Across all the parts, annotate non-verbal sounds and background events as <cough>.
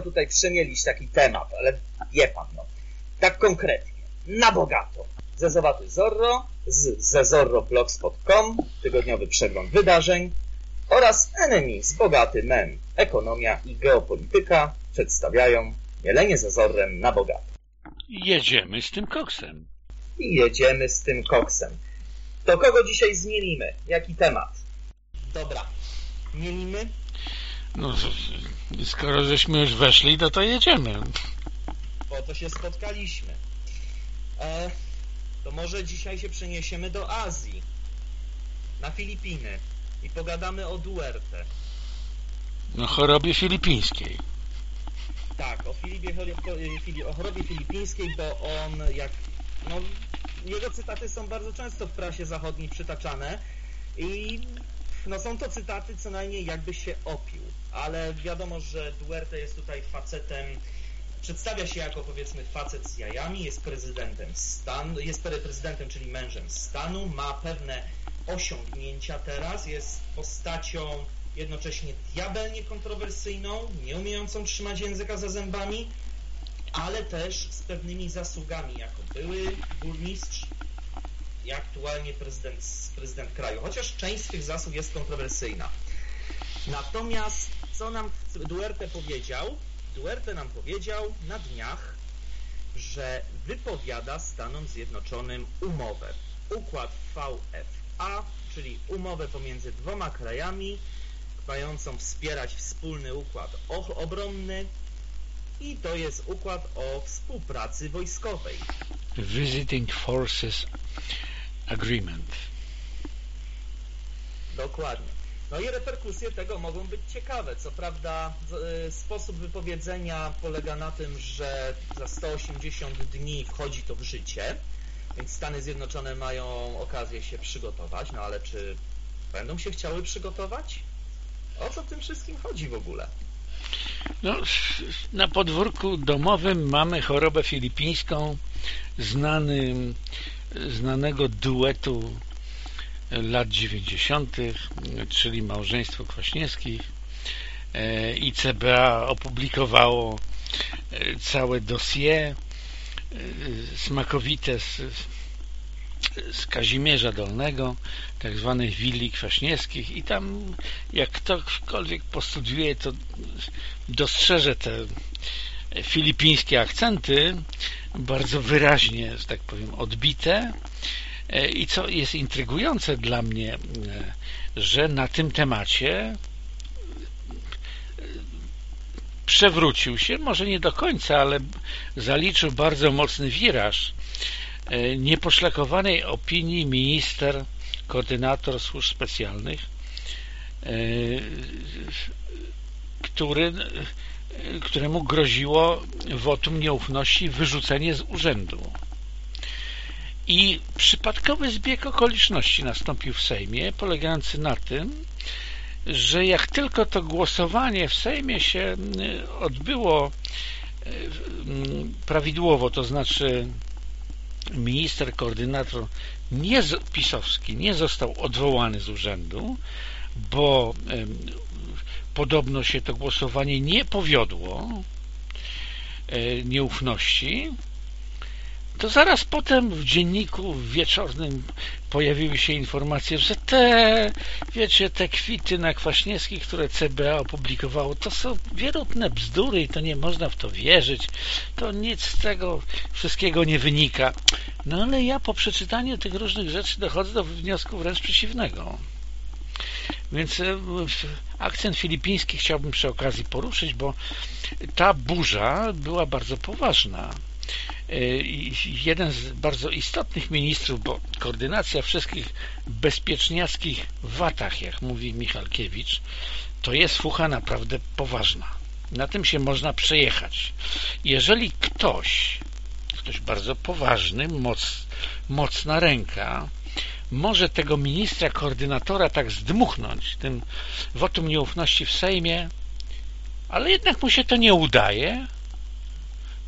chciał tutaj przemielić taki temat, ale wie pan, no, tak konkretnie, na bogato. Zezowaty Zorro z zezorroblogspot.com, tygodniowy przegląd wydarzeń oraz Enemies, bogaty men, ekonomia i geopolityka przedstawiają mielenie zezorrem na bogato. Jedziemy z tym koksem. I jedziemy z tym koksem. To kogo dzisiaj zmielimy? Jaki temat? Dobra, mielimy? No, skoro żeśmy już weszli, to to jedziemy. Po to się spotkaliśmy. E, to może dzisiaj się przeniesiemy do Azji, na Filipiny i pogadamy o Duerte. No, chorobie filipińskiej. Tak, o, Filipie, o chorobie filipińskiej, bo on jak... No, jego cytaty są bardzo często w prasie zachodniej przytaczane i no są to cytaty co najmniej jakby się opił, ale wiadomo, że Duerte jest tutaj facetem Przedstawia się jako powiedzmy facet z jajami, jest prezydentem stanu, jest prezydentem, czyli mężem stanu, ma pewne osiągnięcia teraz, jest postacią jednocześnie diabelnie kontrowersyjną, nie umiejącą trzymać języka za zębami, ale też z pewnymi zasługami, jako były burmistrz i aktualnie prezydent, prezydent kraju, chociaż część z tych zasług jest kontrowersyjna. Natomiast co nam Duerte powiedział? Duerte nam powiedział na dniach, że wypowiada Stanom Zjednoczonym umowę. Układ VFA, czyli umowę pomiędzy dwoma krajami, mającą wspierać wspólny układ obronny i to jest układ o współpracy wojskowej. Visiting Forces Agreement. Dokładnie. No i reperkusje tego mogą być ciekawe. Co prawda y, sposób wypowiedzenia polega na tym, że za 180 dni wchodzi to w życie, więc Stany Zjednoczone mają okazję się przygotować, no ale czy będą się chciały przygotować? O co tym wszystkim chodzi w ogóle? No, na podwórku domowym mamy chorobę filipińską znany, znanego duetu lat 90., czyli małżeństwo Kwaśniewskich. E, I CBA opublikowało e, całe dossier e, smakowite z, z Kazimierza Dolnego, tak zwanych willi kwaśniewskich i tam jak ktokolwiek postudiuje, to dostrzeże te filipińskie akcenty bardzo wyraźnie, że tak powiem, odbite I co jest intrygujące dla mnie, e, że na tym temacie e, przewrócił się, może nie do końca, ale zaliczył bardzo mocny wiraż nieposzlakowanej opinii minister, koordynator służb specjalnych, który, któremu groziło wotum nieufności wyrzucenie z urzędu. I przypadkowy zbieg okoliczności nastąpił w Sejmie, polegający na tym, że jak tylko to głosowanie w Sejmie się y, odbyło y, prawidłowo, to znaczy minister, koordynator nie, pisowski nie został odwołany z urzędu, bo podobno się to głosowanie nie powiodło y, nieufności, to zaraz potem w dzienniku wieczornym pojawiły się informacje, że te, wiecie, te kwity na Kwaśniewskich, które CBA opublikowało, to są wierutne bzdury i to nie można w to wierzyć. To nic z tego wszystkiego nie wynika. No ale ja po przeczytaniu tych różnych rzeczy dochodzę do wniosku wręcz przeciwnego. Więc e, akcent filipiński chciałbym przy okazji poruszyć, bo ta burza była bardzo poważna jeden z bardzo istotnych ministrów, bo koordynacja wszystkich bezpieczniackich watach, jak mówi Michalkiewicz, to jest fucha naprawdę poważna. Na tym się można przejechać. Jeżeli ktoś, ktoś bardzo poważny, moc, mocna ręka, może tego ministra koordynatora tak zdmuchnąć tym wotum nieufności w Sejmie, ale jednak mu się to nie udaje,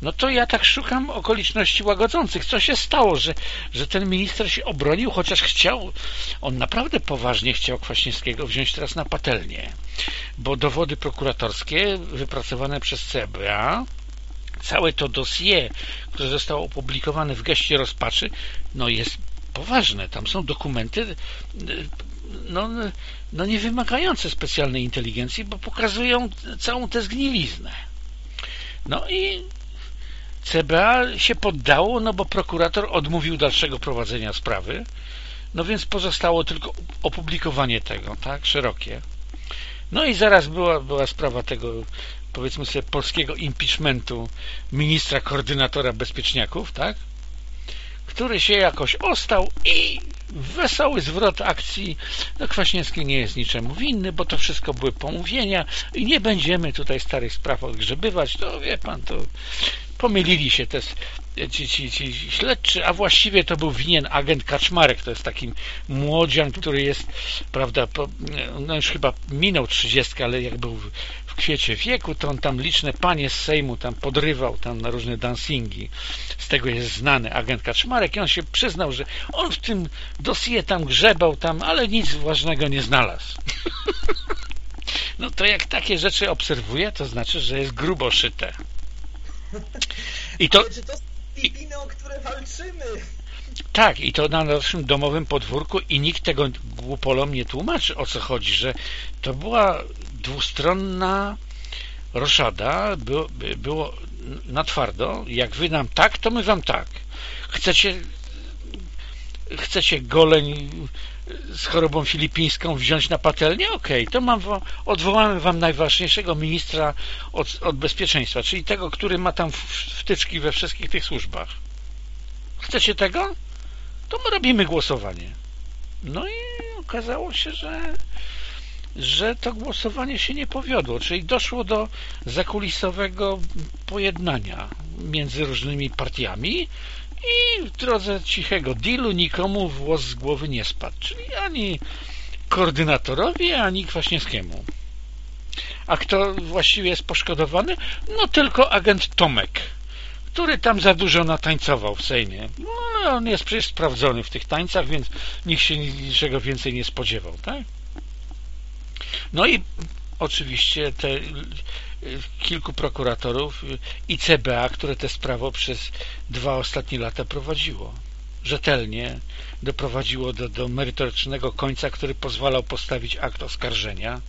no to ja tak szukam okoliczności łagodzących. Co się stało, że, że ten minister się obronił, chociaż chciał, on naprawdę poważnie chciał Kwaśniewskiego wziąć teraz na patelnię. bo dowody prokuratorskie wypracowane przez CBA całe to dossier, które zostało opublikowane w geście rozpaczy, no jest poważne. Tam są dokumenty no, no nie wymagające specjalnej inteligencji, bo pokazują całą tę zgniliznę. No i CBA się poddało, no bo prokurator odmówił dalszego prowadzenia sprawy, no więc pozostało tylko opublikowanie tego, tak, szerokie. No i zaraz była, była sprawa tego, powiedzmy sobie, polskiego impeachmentu ministra koordynatora bezpieczniaków, tak, który się jakoś ostał i wesoły zwrot akcji. No Kwaśniewski nie jest niczemu winny, bo to wszystko były pomówienia i nie będziemy tutaj starych spraw odgrzebywać. To wie pan, to pomylili się te ci, ci, ci śledczy, a właściwie to był winien agent Kaczmarek, to jest taki młodzian, który jest, prawda, po, no już chyba minął 30, ale jak był w kwiecie wieku, to on tam liczne panie z Sejmu tam podrywał tam na różne dancingi. Z tego jest znany agent Kaczmarek i on się przyznał, że on w tym dosie tam grzebał tam, ale nic ważnego nie znalazł. <laughs> No to jak takie rzeczy obserwuje, to znaczy, że jest grubo szyte. I to... Ale czy to Filipiny, o które walczymy? Tak, i to na naszym domowym podwórku i nikt tego głupolom nie tłumaczy, o co chodzi, że to była dwustronna roszada, było, było na twardo, jak wy nam tak, to my wam tak. Chcecie chcecie goleń z chorobą filipińską wziąć na patelnię? Okej, okay, to mam, odwołamy wam najważniejszego ministra od, od bezpieczeństwa, czyli tego, który ma tam wtyczki we wszystkich tych służbach. Chcecie tego? To my robimy głosowanie. No i okazało się, że że to głosowanie się nie powiodło, czyli doszło do zakulisowego pojednania między różnymi partiami i w drodze cichego dealu nikomu włos z głowy nie spadł, czyli ani koordynatorowi, ani Kwaśniewskiemu. A kto właściwie jest poszkodowany? No tylko agent Tomek, który tam za dużo natańcował w Sejmie. No, on jest przecież sprawdzony w tych tańcach, więc nikt się niczego więcej nie spodziewał, tak? No i oczywiście te kilku prokuratorów i CBA, które tę sprawę przez dwa ostatnie lata prowadziło. Rzetelnie doprowadziło do, do merytorycznego końca, który pozwalał postawić akt oskarżenia.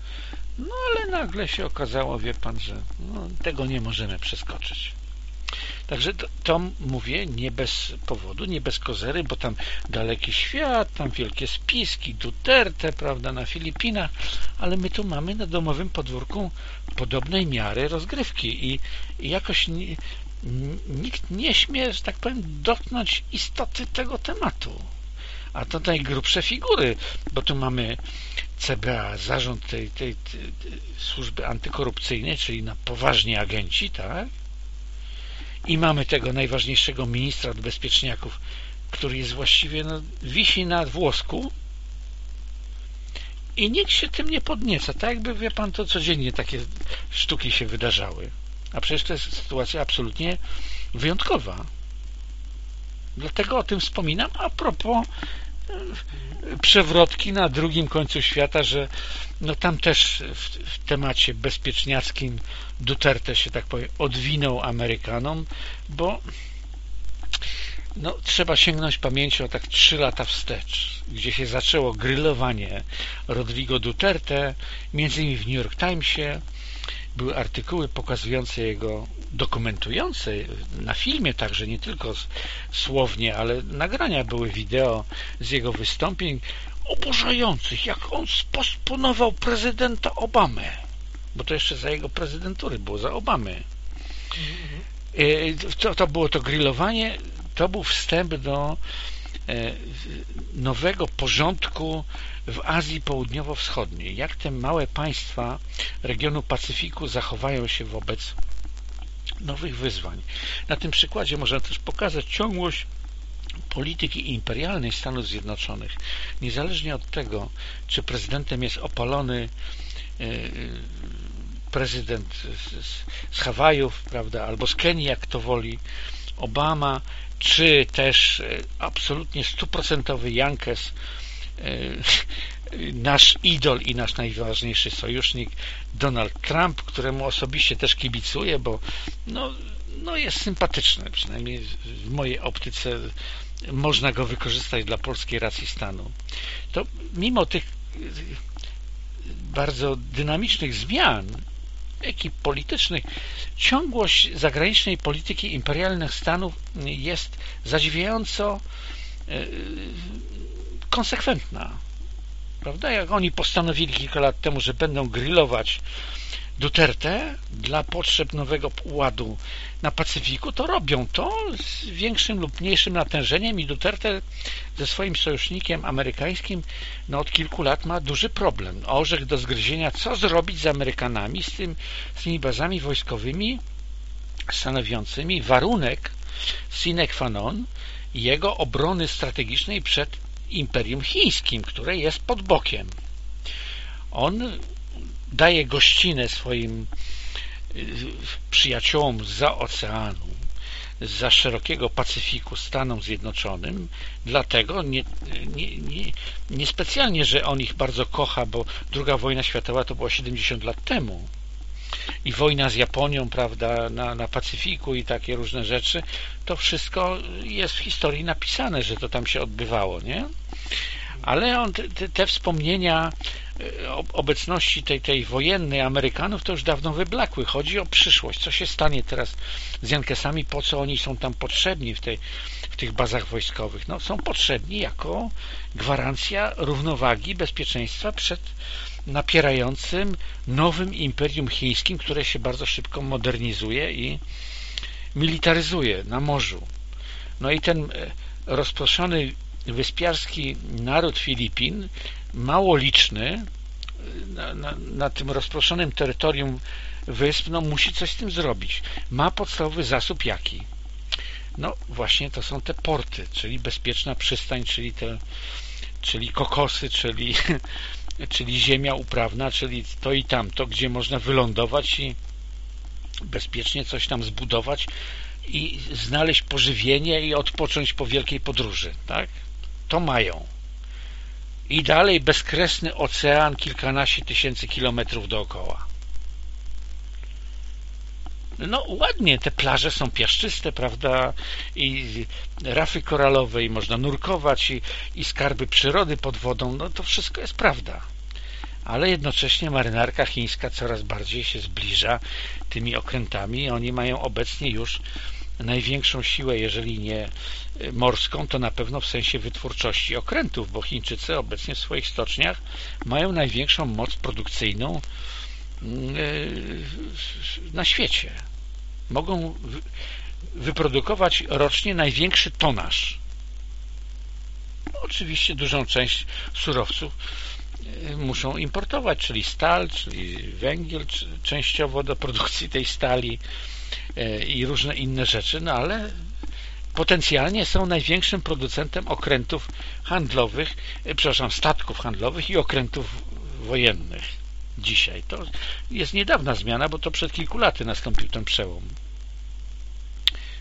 No ale nagle się okazało, wie pan, że no, tego nie możemy przeskoczyć. Także to, to, mówię nie bez powodu, nie bez kozery, bo tam daleki świat, tam wielkie spiski, Duterte, prawda, na Filipinach, ale my tu mamy na domowym podwórku podobnej miary rozgrywki i, i jakoś nie, nikt nie śmie, że tak powiem, dotknąć istoty tego tematu. A to najgrubsze figury, bo tu mamy CBA, zarząd tej, tej, tej, tej służby antykorupcyjnej, czyli na poważni agenci, tak? I mamy tego najważniejszego ministra od bezpieczniaków, który jest właściwie, no, wisi na włosku i nikt się tym nie podnieca. Tak jakby, wie pan, to codziennie takie sztuki się wydarzały. A przecież to jest sytuacja absolutnie wyjątkowa. Dlatego o tym wspominam a propos przewrotki na drugim końcu świata, że no tam też w, w, temacie bezpieczniackim Duterte się tak powiem odwinął Amerykanom, bo no, trzeba sięgnąć pamięcią tak trzy lata wstecz, gdzie się zaczęło grillowanie Rodrigo Duterte, między innymi w New York Timesie, były artykuły pokazujące jego, dokumentujące na filmie także, nie tylko słownie, ale nagrania były wideo z jego wystąpień oburzających, jak on sposponował prezydenta Obamę, bo to jeszcze za jego prezydentury było, za Obamy. E, to, to było to grillowanie, to był wstęp do e, nowego porządku w Azji Południowo-Wschodniej. Jak te małe państwa regionu Pacyfiku zachowają się wobec nowych wyzwań. Na tym przykładzie można też pokazać ciągłość polityki imperialnej Stanów Zjednoczonych. Niezależnie od tego, czy prezydentem jest opalony e, prezydent z Hawajów, prawda, albo z Kenii, jak to woli, Obama, czy też e, absolutnie stuprocentowy Jankes E, nasz idol i nasz najważniejszy sojusznik Donald Trump, któremu osobiście też kibicuję, bo no, no jest sympatyczny, przynajmniej w mojej optyce można go wykorzystać dla polskiej racji stanu. To mimo tych bardzo dynamicznych zmian ekip politycznych, ciągłość zagranicznej polityki imperialnych Stanów jest zadziwiająco e, konsekwentna. Prawda? Jak oni postanowili kilka lat temu, że będą grillować Duterte dla potrzeb nowego ładu na Pacyfiku, to robią to z większym lub mniejszym natężeniem i Duterte ze swoim sojusznikiem amerykańskim no, od kilku lat ma duży problem. Orzech do zgryzienia, co zrobić z Amerykanami, z, tym, z tymi bazami wojskowymi stanowiącymi warunek sine qua non jego obrony strategicznej przed Imperium Chińskim, które jest pod bokiem. On daje gościnę swoim y, przyjaciołom za oceanu, za szerokiego Pacyfiku Stanom Zjednoczonym, dlatego nie, nie, nie, nie specjalnie, że on ich bardzo kocha, bo druga wojna światowa to było 70 lat temu i wojna z Japonią, prawda, na, na Pacyfiku i takie różne rzeczy, to wszystko jest w historii napisane, że to tam się odbywało, nie? Ale on, te, te wspomnienia e, obecności tej, tej wojennej Amerykanów to już dawno wyblakły. Chodzi o przyszłość. Co się stanie teraz z Jankesami? Po co oni są tam potrzebni w, tej, w tych bazach wojskowych? No, są potrzebni jako gwarancja równowagi, bezpieczeństwa przed napierającym nowym imperium chińskim, które się bardzo szybko modernizuje i militaryzuje na morzu. No i ten e, rozproszony wyspiarski naród Filipin, mało liczny, na, na, na, tym rozproszonym terytorium wysp, no musi coś z tym zrobić. Ma podstawowy zasób jaki? No właśnie to są te porty, czyli bezpieczna przystań, czyli te, czyli kokosy, czyli <laughs> czyli ziemia uprawna, czyli to i tamto, gdzie można wylądować i bezpiecznie coś tam zbudować i znaleźć pożywienie i odpocząć po wielkiej podróży, tak? To mają. I dalej bezkresny ocean, kilkanaście tysięcy kilometrów dookoła. No ładnie, te plaże są piaszczyste, prawda, i rafy koralowe, i można nurkować, i, i skarby przyrody pod wodą, no to wszystko jest prawda. Ale jednocześnie marynarka chińska coraz bardziej się zbliża tymi okrętami. Oni mają obecnie już największą siłę, jeżeli nie morską, to na pewno w sensie wytwórczości okrętów, bo Chińczycy obecnie w swoich stoczniach mają największą moc produkcyjną mm, na świecie mogą wyprodukować rocznie największy tonaż. Oczywiście dużą część surowców e, muszą importować, czyli stal, czyli węgiel częściowo do produkcji tej stali i różne inne rzeczy, no ale potencjalnie są największym producentem okrętów handlowych, e, przepraszam, statków handlowych i okrętów wojennych dzisiaj. To jest niedawna zmiana, bo to przed kilku laty nastąpił ten przełom.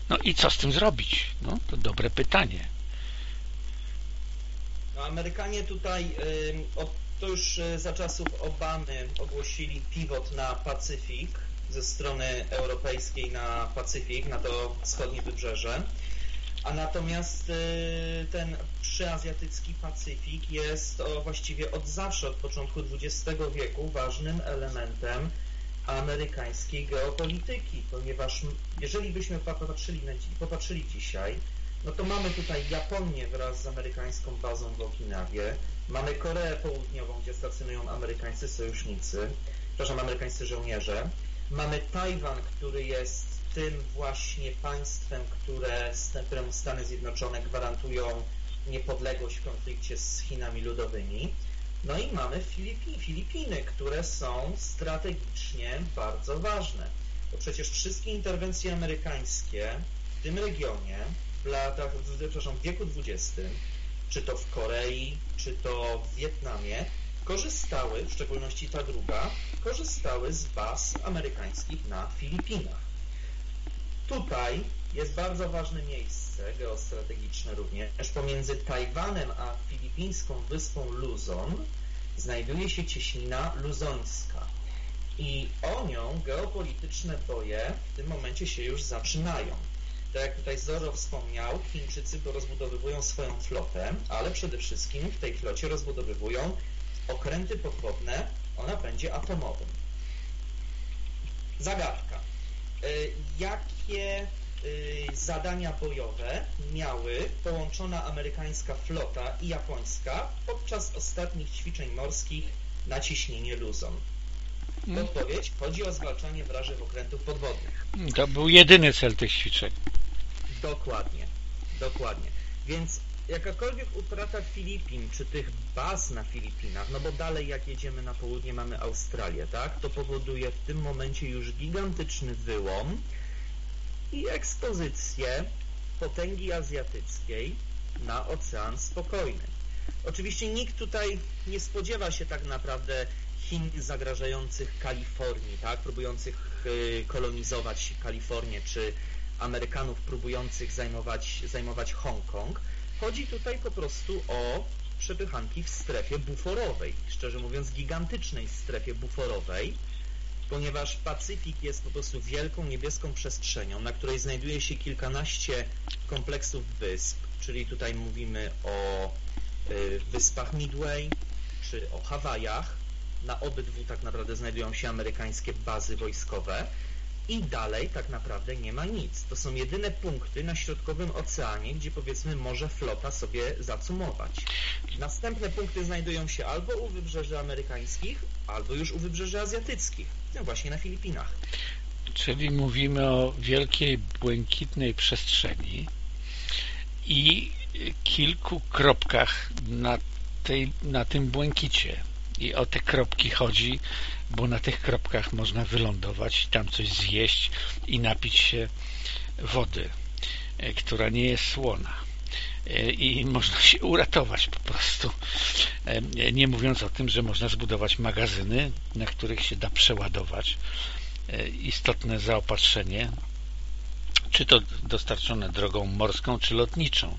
No i co z tym zrobić? No, to dobre pytanie. Amerykanie tutaj, to już y, za czasów Obamy ogłosili pivot na Pacyfik, ze strony europejskiej na Pacyfik, na to wschodnie wybrzeże. A natomiast y, ten przyazjatycki Pacyfik jest właściwie od zawsze, od początku XX wieku ważnym elementem amerykańskiej geopolityki, ponieważ jeżeli byśmy popatrzyli, popatrzyli dzisiaj, no to mamy tutaj Japonię wraz z amerykańską bazą w Okinawie, mamy Koreę Południową, gdzie stacjonują amerykańscy sojusznicy, przepraszam, amerykańscy żołnierze, mamy Tajwan, który jest tym właśnie państwem, które, któremu Stany Zjednoczone gwarantują niepodległość w konflikcie z Chinami Ludowymi. No i mamy Filipiny, Filipiny, które są strategicznie bardzo ważne. Bo przecież wszystkie interwencje amerykańskie w tym regionie w latach, przepraszam, w wieku XX, czy to w Korei, czy to w Wietnamie, korzystały, w szczególności ta druga, korzystały z baz amerykańskich na Filipinach. Tutaj jest bardzo ważne miejsce geostrategiczne również pomiędzy Tajwanem a filipińską wyspą Luzon znajduje się cieśnina luzońska. I o nią geopolityczne boje w tym momencie się już zaczynają. Tak jak tutaj Zoro wspomniał, Chińczycy rozbudowywują swoją flotę, ale przede wszystkim w tej flocie rozbudowywują okręty podwodne o napędzie atomowym. Zagadka. Y, jakie y, zadania bojowe miały połączona amerykańska flota i japońska podczas ostatnich ćwiczeń morskich na ciśnienie Luzon? Hmm. Odpowiedź. Chodzi o zwalczanie wrażych okrętów podwodnych. To był jedyny cel tych ćwiczeń. Dokładnie. Dokładnie. Więc jakakolwiek utrata Filipin, czy tych baz na Filipinach, no bo dalej jak jedziemy na południe mamy Australię, tak? To powoduje w tym momencie już gigantyczny wyłom i ekspozycję potęgi azjatyckiej na Ocean Spokojny. Oczywiście nikt tutaj nie spodziewa się tak naprawdę Chin zagrażających Kalifornii, tak? Próbujących y, kolonizować Kalifornię, czy Amerykanów próbujących zajmować, zajmować Hongkong. Chodzi tutaj po prostu o przepychanki w strefie buforowej, szczerze mówiąc gigantycznej strefie buforowej, ponieważ Pacyfik jest po prostu wielką niebieską przestrzenią, na której znajduje się kilkanaście kompleksów wysp, czyli tutaj mówimy o y, wyspach Midway czy o Hawajach. Na obydwu tak naprawdę znajdują się amerykańskie bazy wojskowe i dalej tak naprawdę nie ma nic. To są jedyne punkty na środkowym oceanie, gdzie powiedzmy może flota sobie zacumować. Następne punkty znajdują się albo u wybrzeży amerykańskich, albo już u wybrzeży azjatyckich, no właśnie na Filipinach. Czyli mówimy o wielkiej, błękitnej przestrzeni i kilku kropkach na, tej, na tym błękicie. I o te kropki chodzi bo na tych kropkach można wylądować, tam coś zjeść i napić się wody, e, która nie jest słona e, i można się uratować po prostu. E, nie mówiąc o tym, że można zbudować magazyny, na których się da przeładować istotne zaopatrzenie, czy to dostarczone drogą morską, czy lotniczą.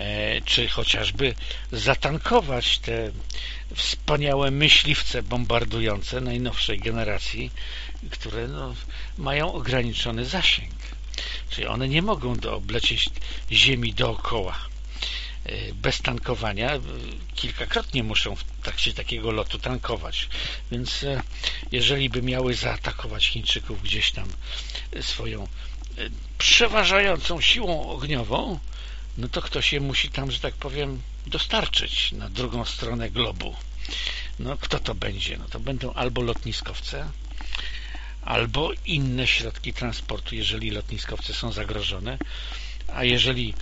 E, czy chociażby zatankować te wspaniałe myśliwce bombardujące najnowszej generacji, które no, mają ograniczony zasięg. Czyli one nie mogą oblecieć ziemi dookoła. E, bez tankowania e, kilkakrotnie muszą w trakcie takiego lotu tankować. Więc jeżeli by miały zaatakować Chińczyków gdzieś tam swoją przeważającą siłą ogniową, no to ktoś je musi tam, że tak powiem, dostarczyć na drugą stronę globu. No kto to będzie? No to będą albo lotniskowce, albo inne środki transportu, jeżeli lotniskowce są zagrożone, a jeżeli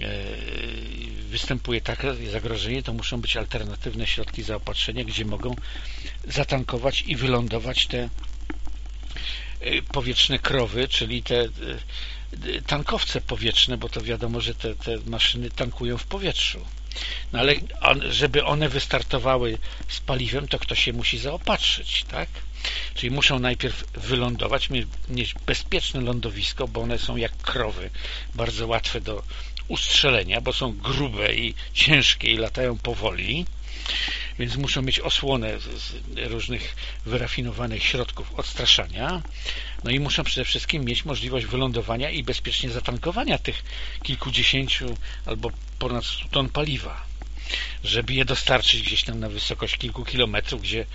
e, występuje takie zagrożenie, to muszą być alternatywne środki zaopatrzenia, gdzie mogą zatankować i wylądować te e, powietrzne krowy, czyli te e, tankowce powietrzne, bo to wiadomo, że te, te maszyny tankują w powietrzu. No ale on, żeby one wystartowały z paliwem, to ktoś się musi zaopatrzyć, tak? Czyli muszą najpierw wylądować, mieć bezpieczne lądowisko, bo one są jak krowy, bardzo łatwe do ustrzelenia, bo są grube i ciężkie i latają powoli więc muszą mieć osłonę z różnych wyrafinowanych środków odstraszania no i muszą przede wszystkim mieć możliwość wylądowania i bezpiecznie zatankowania tych kilkudziesięciu albo ponad 100 ton paliwa żeby je dostarczyć gdzieś tam na wysokość kilku kilometrów, gdzie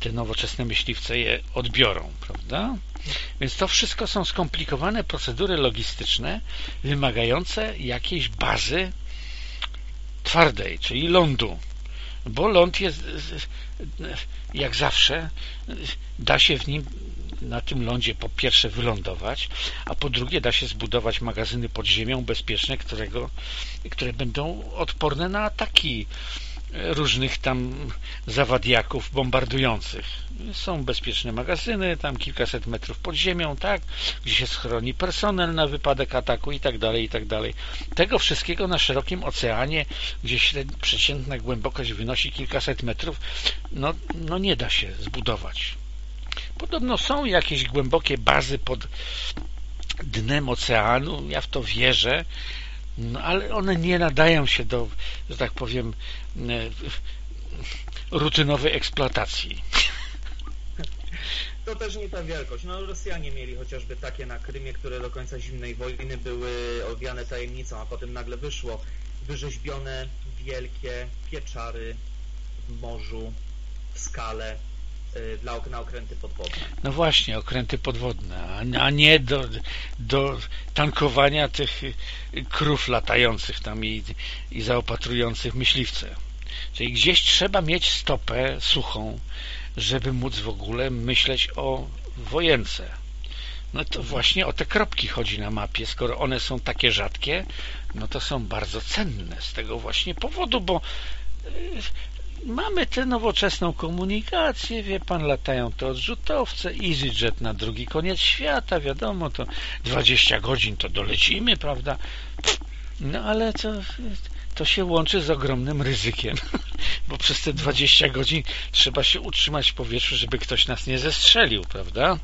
te nowoczesne myśliwce je odbiorą, prawda? Więc to wszystko są skomplikowane procedury logistyczne wymagające jakiejś bazy twardej, czyli lądu, bo ląd jest jak zawsze da się w nim na tym lądzie po pierwsze wylądować, a po drugie da się zbudować magazyny pod ziemią bezpieczne, którego, które będą odporne na ataki różnych tam zawadiaków bombardujących. Są bezpieczne magazyny, tam kilkaset metrów pod ziemią, tak, gdzie się schroni personel na wypadek ataku i tak dalej, i tak dalej. Tego wszystkiego na szerokim oceanie, gdzie średnia, przeciętna głębokość wynosi kilkaset metrów, no, no nie da się zbudować. Podobno są jakieś głębokie bazy pod dnem oceanu, ja w to wierzę, no ale one nie nadają się do, że tak powiem, rutynowej eksploatacji. To też nie ta wielkość. No Rosjanie mieli chociażby takie na Krymie, które do końca zimnej wojny były owiane tajemnicą, a potem nagle wyszło wyrzeźbione wielkie pieczary w morzu, w skale, dla na okręty podwodne. No właśnie, okręty podwodne, a nie do, do tankowania tych krów latających tam i, i zaopatrujących myśliwce. Czyli gdzieś trzeba mieć stopę suchą, żeby móc w ogóle myśleć o wojence. No to właśnie o te kropki chodzi na mapie. Skoro one są takie rzadkie, no to są bardzo cenne z tego właśnie powodu, bo y, mamy tę nowoczesną komunikację, wie pan, latają te odrzutowce, EasyJet na drugi koniec świata, wiadomo, to 20 godzin to dolecimy, prawda? No ale to, to się łączy z ogromnym ryzykiem, <laughs> bo przez te 20 godzin trzeba się utrzymać w powietrzu, żeby ktoś nas nie zestrzelił, prawda?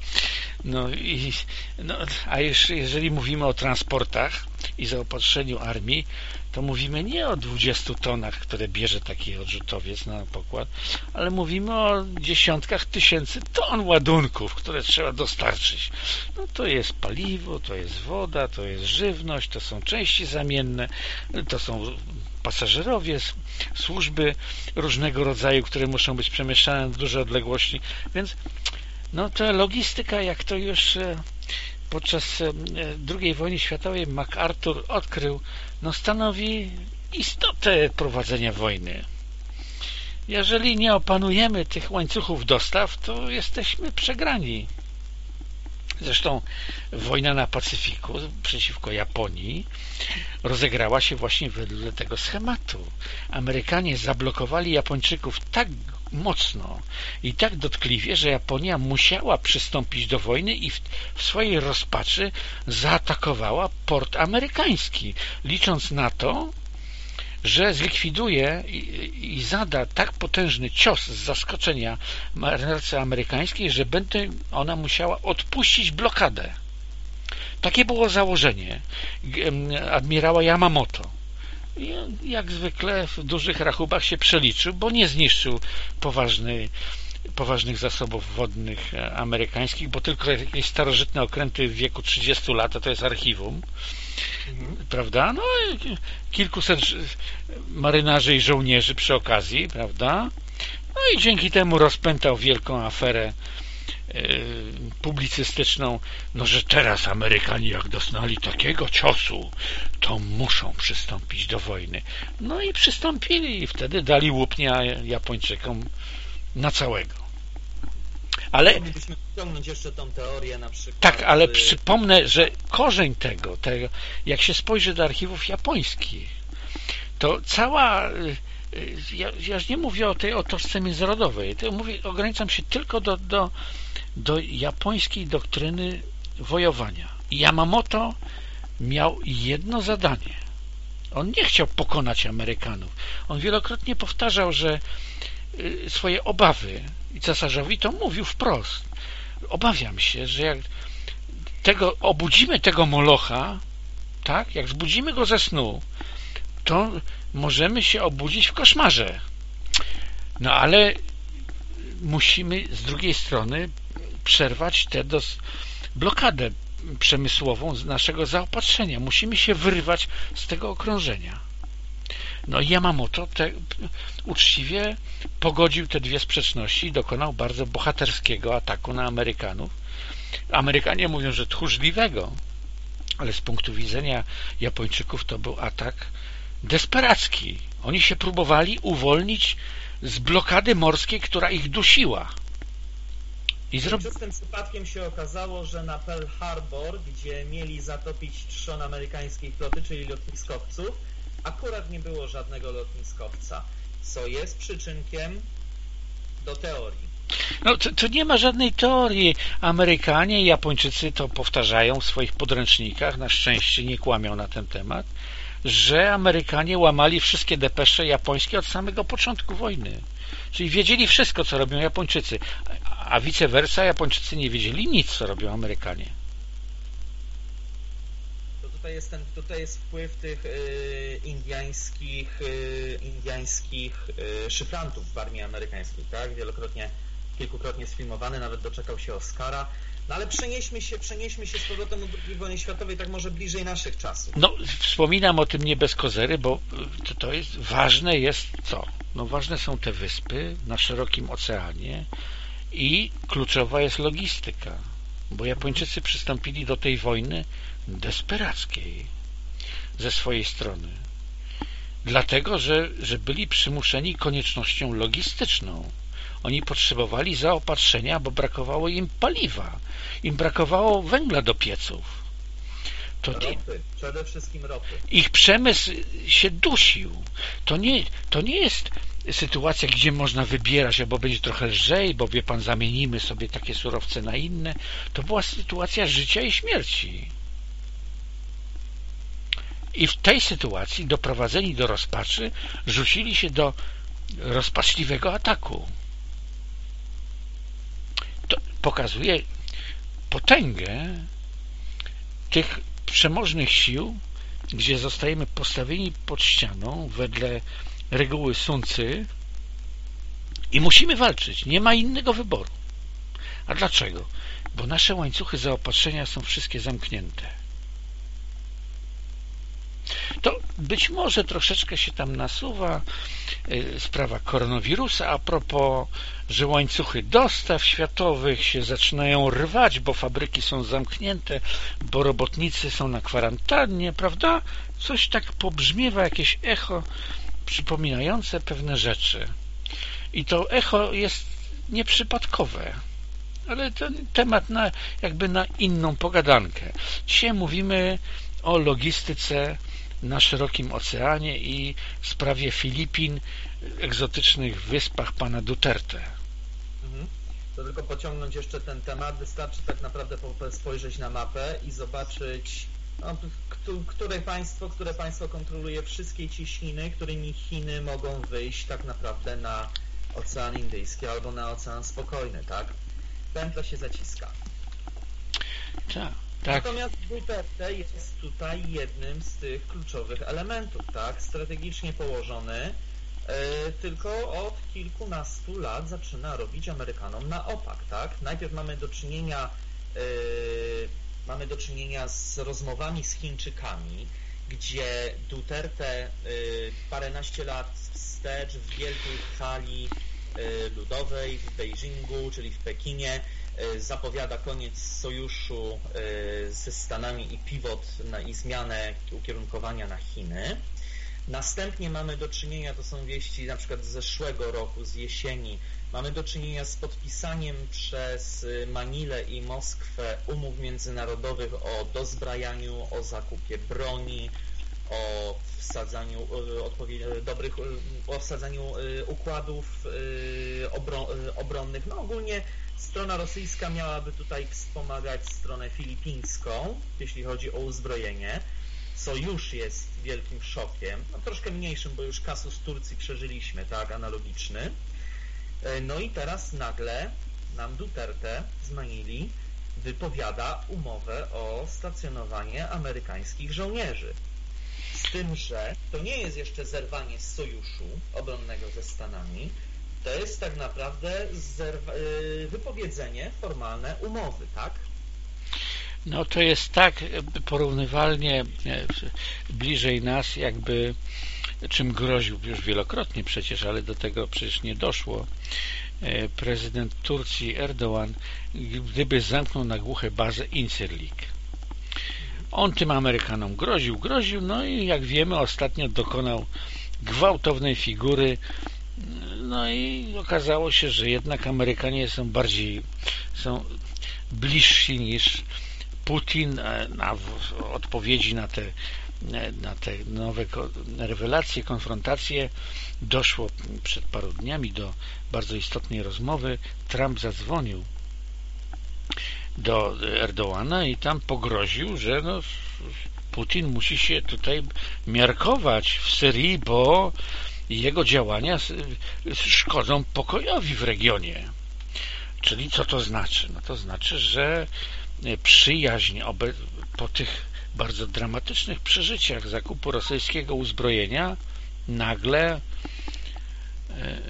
No i, no, a jeszcze jeżeli mówimy o transportach i zaopatrzeniu armii, to mówimy nie o 20 tonach, które bierze taki odrzutowiec na pokład, ale mówimy o dziesiątkach tysięcy ton ładunków, które trzeba dostarczyć. No to jest paliwo, to jest woda, to jest żywność, to są części zamienne, to są pasażerowie, służby różnego rodzaju, które muszą być przemieszczane w duże odległości, więc no ta logistyka, jak to już e, podczas e, II wojny światowej MacArthur odkrył, no stanowi istotę prowadzenia wojny. Jeżeli nie opanujemy tych łańcuchów dostaw, to jesteśmy przegrani. Zresztą wojna na Pacyfiku przeciwko Japonii rozegrała się właśnie wedle tego schematu. Amerykanie zablokowali Japończyków tak mocno i tak dotkliwie, że Japonia musiała przystąpić do wojny i w, w swojej rozpaczy zaatakowała port amerykański, licząc na to, że zlikwiduje i, i, zada tak potężny cios z zaskoczenia marynarce amerykańskiej, że będzie ona musiała odpuścić blokadę. Takie było założenie admirała Yamamoto jak zwykle w dużych rachubach się przeliczył, bo nie zniszczył poważnej poważnych zasobów wodnych e, amerykańskich, bo tylko jakieś starożytne okręty w wieku 30 lat, to jest archiwum, mhm. prawda? No kilkuset marynarzy i żołnierzy przy okazji, prawda? No i dzięki temu rozpętał wielką aferę publicystyczną, no że teraz Amerykanie jak doznali takiego ciosu, to muszą przystąpić do wojny. No i przystąpili i wtedy dali łupnia Japończykom na całego. Ale moglibyśmy jeszcze tą teorię na przykład. Tak, ale przypomnę, że korzeń tego, tego jak się spojrzy do archiwów japońskich, to cała y, y, ja, ja nie mówię o tej otoczce międzynarodowej, to mówię, ograniczam się tylko do, do do japońskiej doktryny wojowania. Yamamoto miał jedno zadanie. On nie chciał pokonać Amerykanów. On wielokrotnie powtarzał, że y, swoje obawy i cesarzowi to mówił wprost. Obawiam się, że jak tego, obudzimy tego Molocha, tak, jak zbudzimy go ze snu, to możemy się obudzić w koszmarze. No ale musimy z drugiej strony przerwać tę blokadę przemysłową z naszego zaopatrzenia. Musimy się wyrwać z tego okrążenia. No i Yamamoto te, uczciwie pogodził te dwie sprzeczności i dokonał bardzo bohaterskiego ataku na Amerykanów. Amerykanie mówią, że tchórzliwego, ale z punktu widzenia Japończyków to był atak desperacki. Oni się próbowali uwolnić z blokady morskiej, która ich dusiła. I zrob... Czystym przypadkiem się okazało, że na Pearl Harbor, gdzie mieli zatopić trzon amerykańskiej floty, czyli lotniskowców, akurat nie było żadnego lotniskowca, co jest przyczynkiem do teorii. No, to, to, nie ma żadnej teorii. Amerykanie i Japończycy to powtarzają w swoich podręcznikach, na szczęście nie kłamią na ten temat, że Amerykanie łamali wszystkie depesze japońskie od samego początku wojny. Czyli wiedzieli wszystko, co robią Japończycy, a vice versa Japończycy nie wiedzieli nic, co robią Amerykanie. To tutaj jest, ten, tutaj jest wpływ tych y, indiańskich, y, indiańskich y, szyfrantów w armii amerykańskiej, tak? Wielokrotnie, kilkukrotnie sfilmowany, nawet doczekał się Oscara. No ale przenieśmy się, przenieśmy się z powrotem do II wojny światowej, tak może bliżej naszych czasów. No, wspominam o tym nie bez kozery, bo to, to jest, ważne jest co? No ważne są te wyspy na szerokim oceanie i kluczowa jest logistyka, bo Japończycy przystąpili do tej wojny desperackiej ze swojej strony. Dlatego, że, że byli przymuszeni koniecznością logistyczną. Oni potrzebowali zaopatrzenia, bo brakowało im paliwa. Im brakowało węgla do pieców. To ropy, przede wszystkim ropy. Ich przemysł się dusił. To nie, to nie jest sytuacja, gdzie można wybierać, albo będzie trochę lżej, bo wie pan, zamienimy sobie takie surowce na inne. To była sytuacja życia i śmierci. I w tej sytuacji, doprowadzeni do rozpaczy, rzucili się do rozpaczliwego ataku. Pokazuje potęgę tych przemożnych sił, gdzie zostajemy postawieni pod ścianą wedle reguły Suncy i musimy walczyć. Nie ma innego wyboru. A dlaczego? Bo nasze łańcuchy zaopatrzenia są wszystkie zamknięte. To być może troszeczkę się tam nasuwa y, sprawa koronawirusa a propos, że łańcuchy dostaw światowych się zaczynają rwać, bo fabryki są zamknięte, bo robotnicy są na kwarantannie, prawda? Coś tak pobrzmiewa, jakieś echo przypominające pewne rzeczy. I to echo jest nieprzypadkowe. Ale to temat na, jakby na inną pogadankę. Dzisiaj mówimy o logistyce na szerokim oceanie i sprawie Filipin, egzotycznych wyspach pana Duterte. Mhm. To tylko pociągnąć jeszcze ten temat. Wystarczy tak naprawdę spojrzeć na mapę i zobaczyć no, które państwo, które państwo kontroluje wszystkie ciśniny, którymi Chiny mogą wyjść tak naprawdę na Ocean Indyjski albo na Ocean Spokojny, tak? Pętla się zaciska. Tak. Tak. Natomiast Duterte jest tutaj jednym z tych kluczowych elementów, tak? Strategicznie położony, yy, tylko od kilkunastu lat zaczyna robić Amerykanom na opak, tak? Najpierw mamy do czynienia yy, mamy do czynienia z rozmowami z Chińczykami, gdzie Duterte yy, paręnaście lat wstecz w wielkiej hali ludowej w Beijingu, czyli w Pekinie, zapowiada koniec sojuszu e, ze Stanami i pivot na, i zmianę ukierunkowania na Chiny. Następnie mamy do czynienia, to są wieści na przykład z zeszłego roku, z jesieni, mamy do czynienia z podpisaniem przez Manilę i Moskwę umów międzynarodowych o dozbrajaniu, o zakupie broni, o wsadzaniu dobrych, o wsadzaniu układów obronnych, no ogólnie strona rosyjska miałaby tutaj wspomagać stronę filipińską, jeśli chodzi o uzbrojenie, co już jest wielkim szokiem, no troszkę mniejszym, bo już kasus Turcji przeżyliśmy, tak, analogiczny. E, no i teraz nagle nam Duterte z Manili wypowiada umowę o stacjonowanie amerykańskich żołnierzy. Z tym, że to nie jest jeszcze zerwanie z sojuszu obronnego ze Stanami, to jest tak naprawdę y, wypowiedzenie formalne umowy, tak? No to jest tak porównywalnie e, bliżej nas, jakby czym groził już wielokrotnie przecież, ale do tego przecież nie doszło e, prezydent Turcji Erdoğan, gdyby zamknął na głuche bazę Incirlik. On tym Amerykanom groził, groził, no i jak wiemy ostatnio dokonał gwałtownej figury no i okazało się, że jednak Amerykanie są bardziej, są bliżsi niż Putin na odpowiedzi na te, na te nowe rewelacje, konfrontacje. Doszło przed paru dniami do bardzo istotnej rozmowy. Trump zadzwonił do Erdoana i tam pogroził, że no, Putin musi się tutaj miarkować w Syrii, bo jego działania szkodzą pokojowi w regionie. Czyli co to znaczy? No to znaczy, że przyjaźń po tych bardzo dramatycznych przeżyciach zakupu rosyjskiego uzbrojenia nagle e,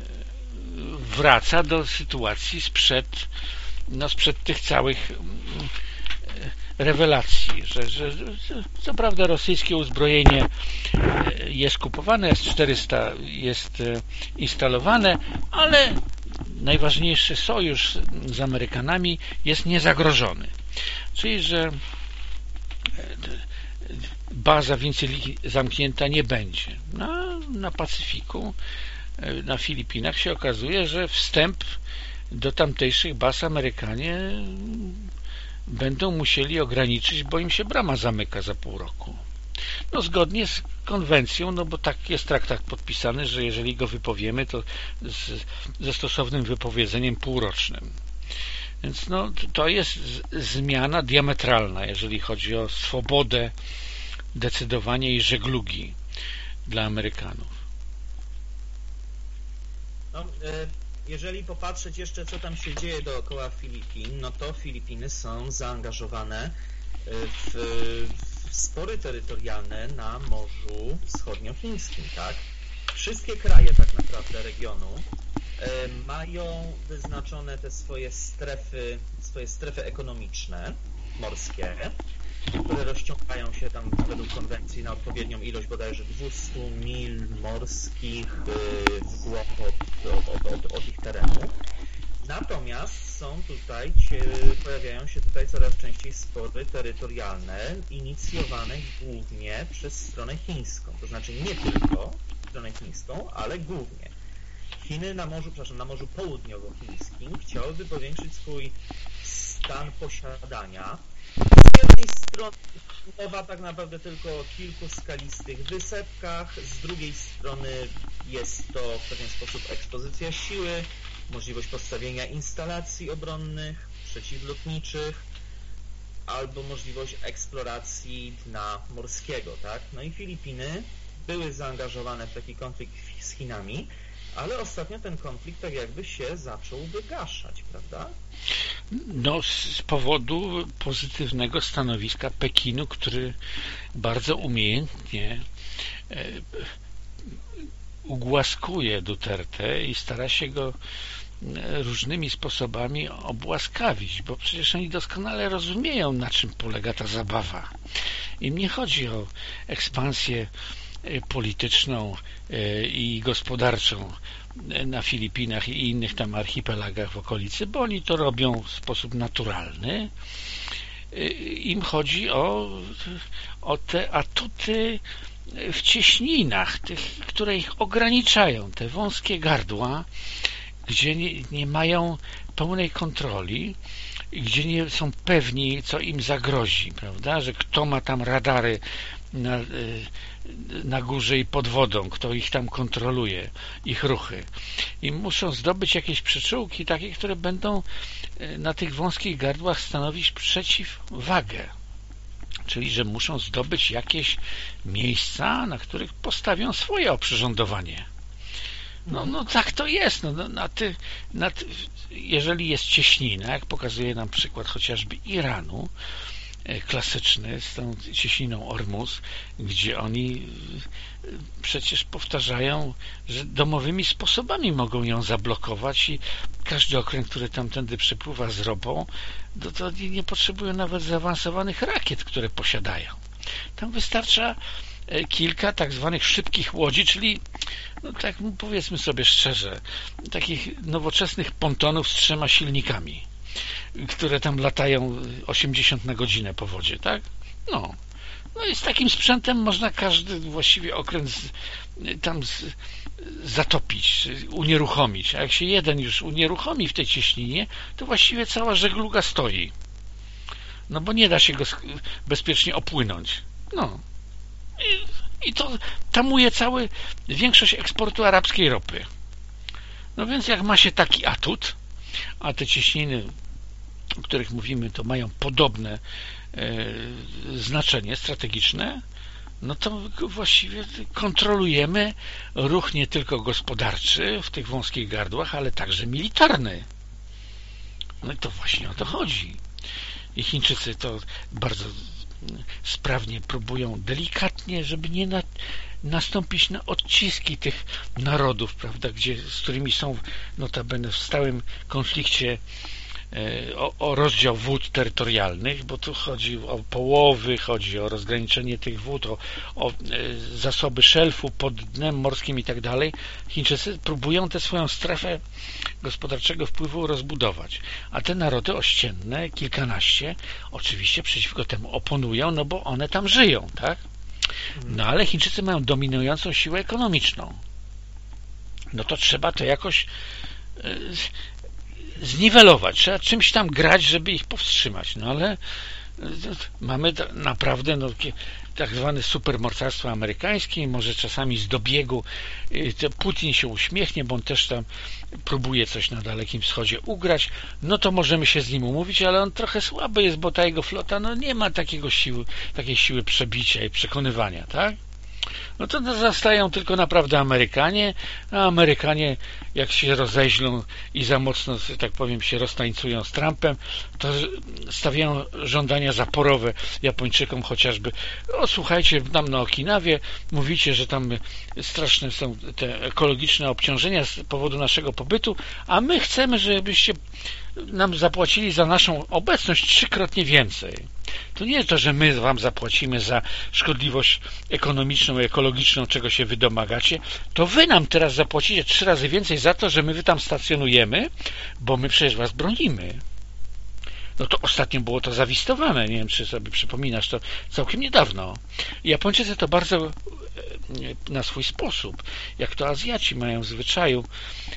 wraca do sytuacji sprzed, no sprzed tych całych e, rewelacji, że, że, co prawda rosyjskie uzbrojenie e, jest kupowane, S-400 jest instalowane, ale najważniejszy sojusz z Amerykanami jest niezagrożony. Czyli, że baza więcej zamknięta nie będzie. Na, na Pacyfiku, e, na Filipinach się okazuje, że wstęp do tamtejszych baz Amerykanie będą musieli ograniczyć, bo im się brama zamyka za pół roku. No zgodnie z konwencją, no bo tak jest traktat podpisany, że jeżeli go wypowiemy, to z, ze stosownym wypowiedzeniem półrocznym. Więc no, to jest zmiana diametralna, jeżeli chodzi o swobodę decydowania i żeglugi dla Amerykanów. No, jeżeli popatrzeć jeszcze, co tam się dzieje dookoła Filipin, no to Filipiny są zaangażowane e, w, w spory terytorialne na Morzu Wschodniochińskim, tak? Wszystkie kraje tak naprawdę regionu E, mają wyznaczone te swoje strefy, swoje strefy ekonomiczne, morskie, które rozciągają się tam według konwencji na odpowiednią ilość bodajże 200 mil morskich e, w głąb od, od, od, od ich terenu. Natomiast są tutaj, pojawiają się tutaj coraz częściej spory terytorialne, inicjowane głównie przez stronę chińską. To znaczy nie tylko stronę chińską, ale głównie. Chiny na Morzu, przepraszam, na Morzu Południowochińskim chciałyby powiększyć swój stan posiadania. Z jednej strony mowa tak naprawdę tylko o kilku skalistych wysepkach, z drugiej strony jest to w pewien sposób ekspozycja siły, możliwość postawienia instalacji obronnych, przeciwlotniczych, albo możliwość eksploracji dna morskiego, tak? No i Filipiny były zaangażowane w taki konflikt z Chinami, ale ostatnio ten konflikt tak jakby się zaczął wygaszać, prawda? No, z powodu pozytywnego stanowiska Pekinu, który bardzo umiejętnie e, ugłaskuje Duterte i stara się go e, różnymi sposobami obłaskawić, bo przecież oni doskonale rozumieją, na czym polega ta zabawa. Im nie chodzi o ekspansję polityczną e, i gospodarczą na Filipinach i innych tam archipelagach w okolicy, bo oni to robią w sposób naturalny. E, Im chodzi o, o te atuty w cieśninach, tych, które ich ograniczają, te wąskie gardła, gdzie nie, nie mają pełnej kontroli, gdzie nie są pewni, co im zagrozi, prawda, że kto ma tam radary na, na górze i pod wodą, kto ich tam kontroluje, ich ruchy. I muszą zdobyć jakieś przyczółki takie, które będą e, na tych wąskich gardłach stanowić przeciwwagę. Czyli, że muszą zdobyć jakieś miejsca, na których postawią swoje oprzyrządowanie. No, no tak to jest. No, no na ty, na ty, jeżeli jest cieśnina, jak pokazuje nam przykład chociażby Iranu, klasyczny z tą cieśniną Ormus, gdzie oni e, przecież powtarzają, że domowymi sposobami mogą ją zablokować i każdy okręt, który tamtędy przepływa z ropą, to, to nie potrzebują nawet zaawansowanych rakiet, które posiadają. Tam wystarcza e, kilka tak zwanych szybkich łodzi, czyli no tak powiedzmy sobie szczerze, takich nowoczesnych pontonów z trzema silnikami które tam latają 80 na godzinę po wodzie, tak? No. No i z takim sprzętem można każdy właściwie okręt tam z, zatopić, unieruchomić. A jak się jeden już unieruchomi w tej cieśninie, to właściwie cała żegluga stoi. No bo nie da się go bezpiecznie opłynąć. No. I, i to tamuje cały większość eksportu arabskiej ropy. No więc jak ma się taki atut, a te cieśniny o których mówimy, to mają podobne e, znaczenie strategiczne, no to właściwie kontrolujemy ruch nie tylko gospodarczy w tych wąskich gardłach, ale także militarny. No i to właśnie o to chodzi. I Chińczycy to bardzo sprawnie próbują delikatnie, żeby nie na, nastąpić na odciski tych narodów, prawda, gdzie, z którymi są notabene w stałym konflikcie o, o, rozdział wód terytorialnych, bo tu chodzi o połowy, chodzi o rozgraniczenie tych wód, o, o e, zasoby szelfu pod dnem morskim i tak dalej. Chińczycy próbują tę swoją strefę gospodarczego wpływu rozbudować, a te narody ościenne, kilkanaście, oczywiście przeciwko temu oponują, no bo one tam żyją, tak? No ale Chińczycy mają dominującą siłę ekonomiczną. No to trzeba to jakoś e, zniwelować, trzeba czymś tam grać, żeby ich powstrzymać. No ale e, mamy naprawdę no, tak zwane supermocarstwo amerykańskie, może czasami z dobiegu e, Putin się uśmiechnie, bo on też tam próbuje coś na Dalekim Wschodzie ugrać, no to możemy się z nim umówić, ale on trochę słaby jest, bo ta jego flota no, nie ma takiego siły, takiej siły przebicia i przekonywania, tak? No to zostają tylko naprawdę Amerykanie, a Amerykanie jak się rozeźlą i za mocno, tak powiem, się roztańcują z Trumpem, to stawiają żądania zaporowe Japończykom chociażby. O, słuchajcie, tam na Okinawie mówicie, że tam straszne są te ekologiczne obciążenia z powodu naszego pobytu, a my chcemy, żebyście nam zapłacili za naszą obecność trzykrotnie więcej. To nie jest to, że my wam zapłacimy za szkodliwość ekonomiczną i ekologiczną, czego się wy domagacie, to wy nam teraz zapłacicie trzy razy więcej za to, że my wy tam stacjonujemy, bo my przecież was bronimy no to ostatnio było to zawistowane, nie wiem czy sobie przypominasz, to całkiem niedawno. Japończycy to bardzo e, na swój sposób, jak to Azjaci mają w zwyczaju,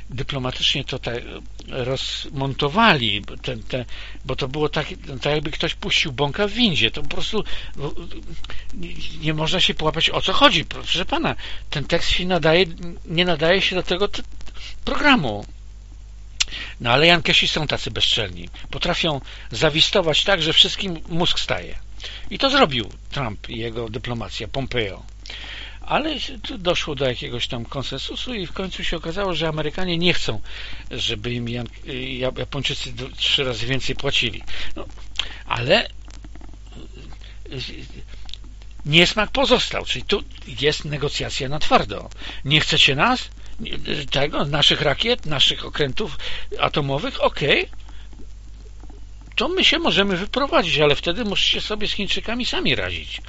dyplomatycznie to tak rozmontowali, ten, ten, bo to było tak, tak jakby ktoś puścił bąka w windzie, to po prostu nie, można się połapać o co chodzi. Proszę pana, ten tekst się nadaje, nie nadaje się do tego programu. No ale Jankesi są tacy bezczelni. Potrafią zawistować tak, że wszystkim mózg staje. I to zrobił Trump i jego dyplomacja, Pompeo. Ale doszło do jakiegoś tam konsensusu i w końcu się okazało, że Amerykanie nie chcą, żeby im Japończycy trzy razy więcej płacili. No, ale niesmak pozostał, czyli tu jest negocjacja na twardo. Nie chcecie nas? Tego, naszych rakiet, naszych okrętów atomowych, ok, to my się możemy wyprowadzić, ale wtedy musicie sobie z Chińczykami sami radzić.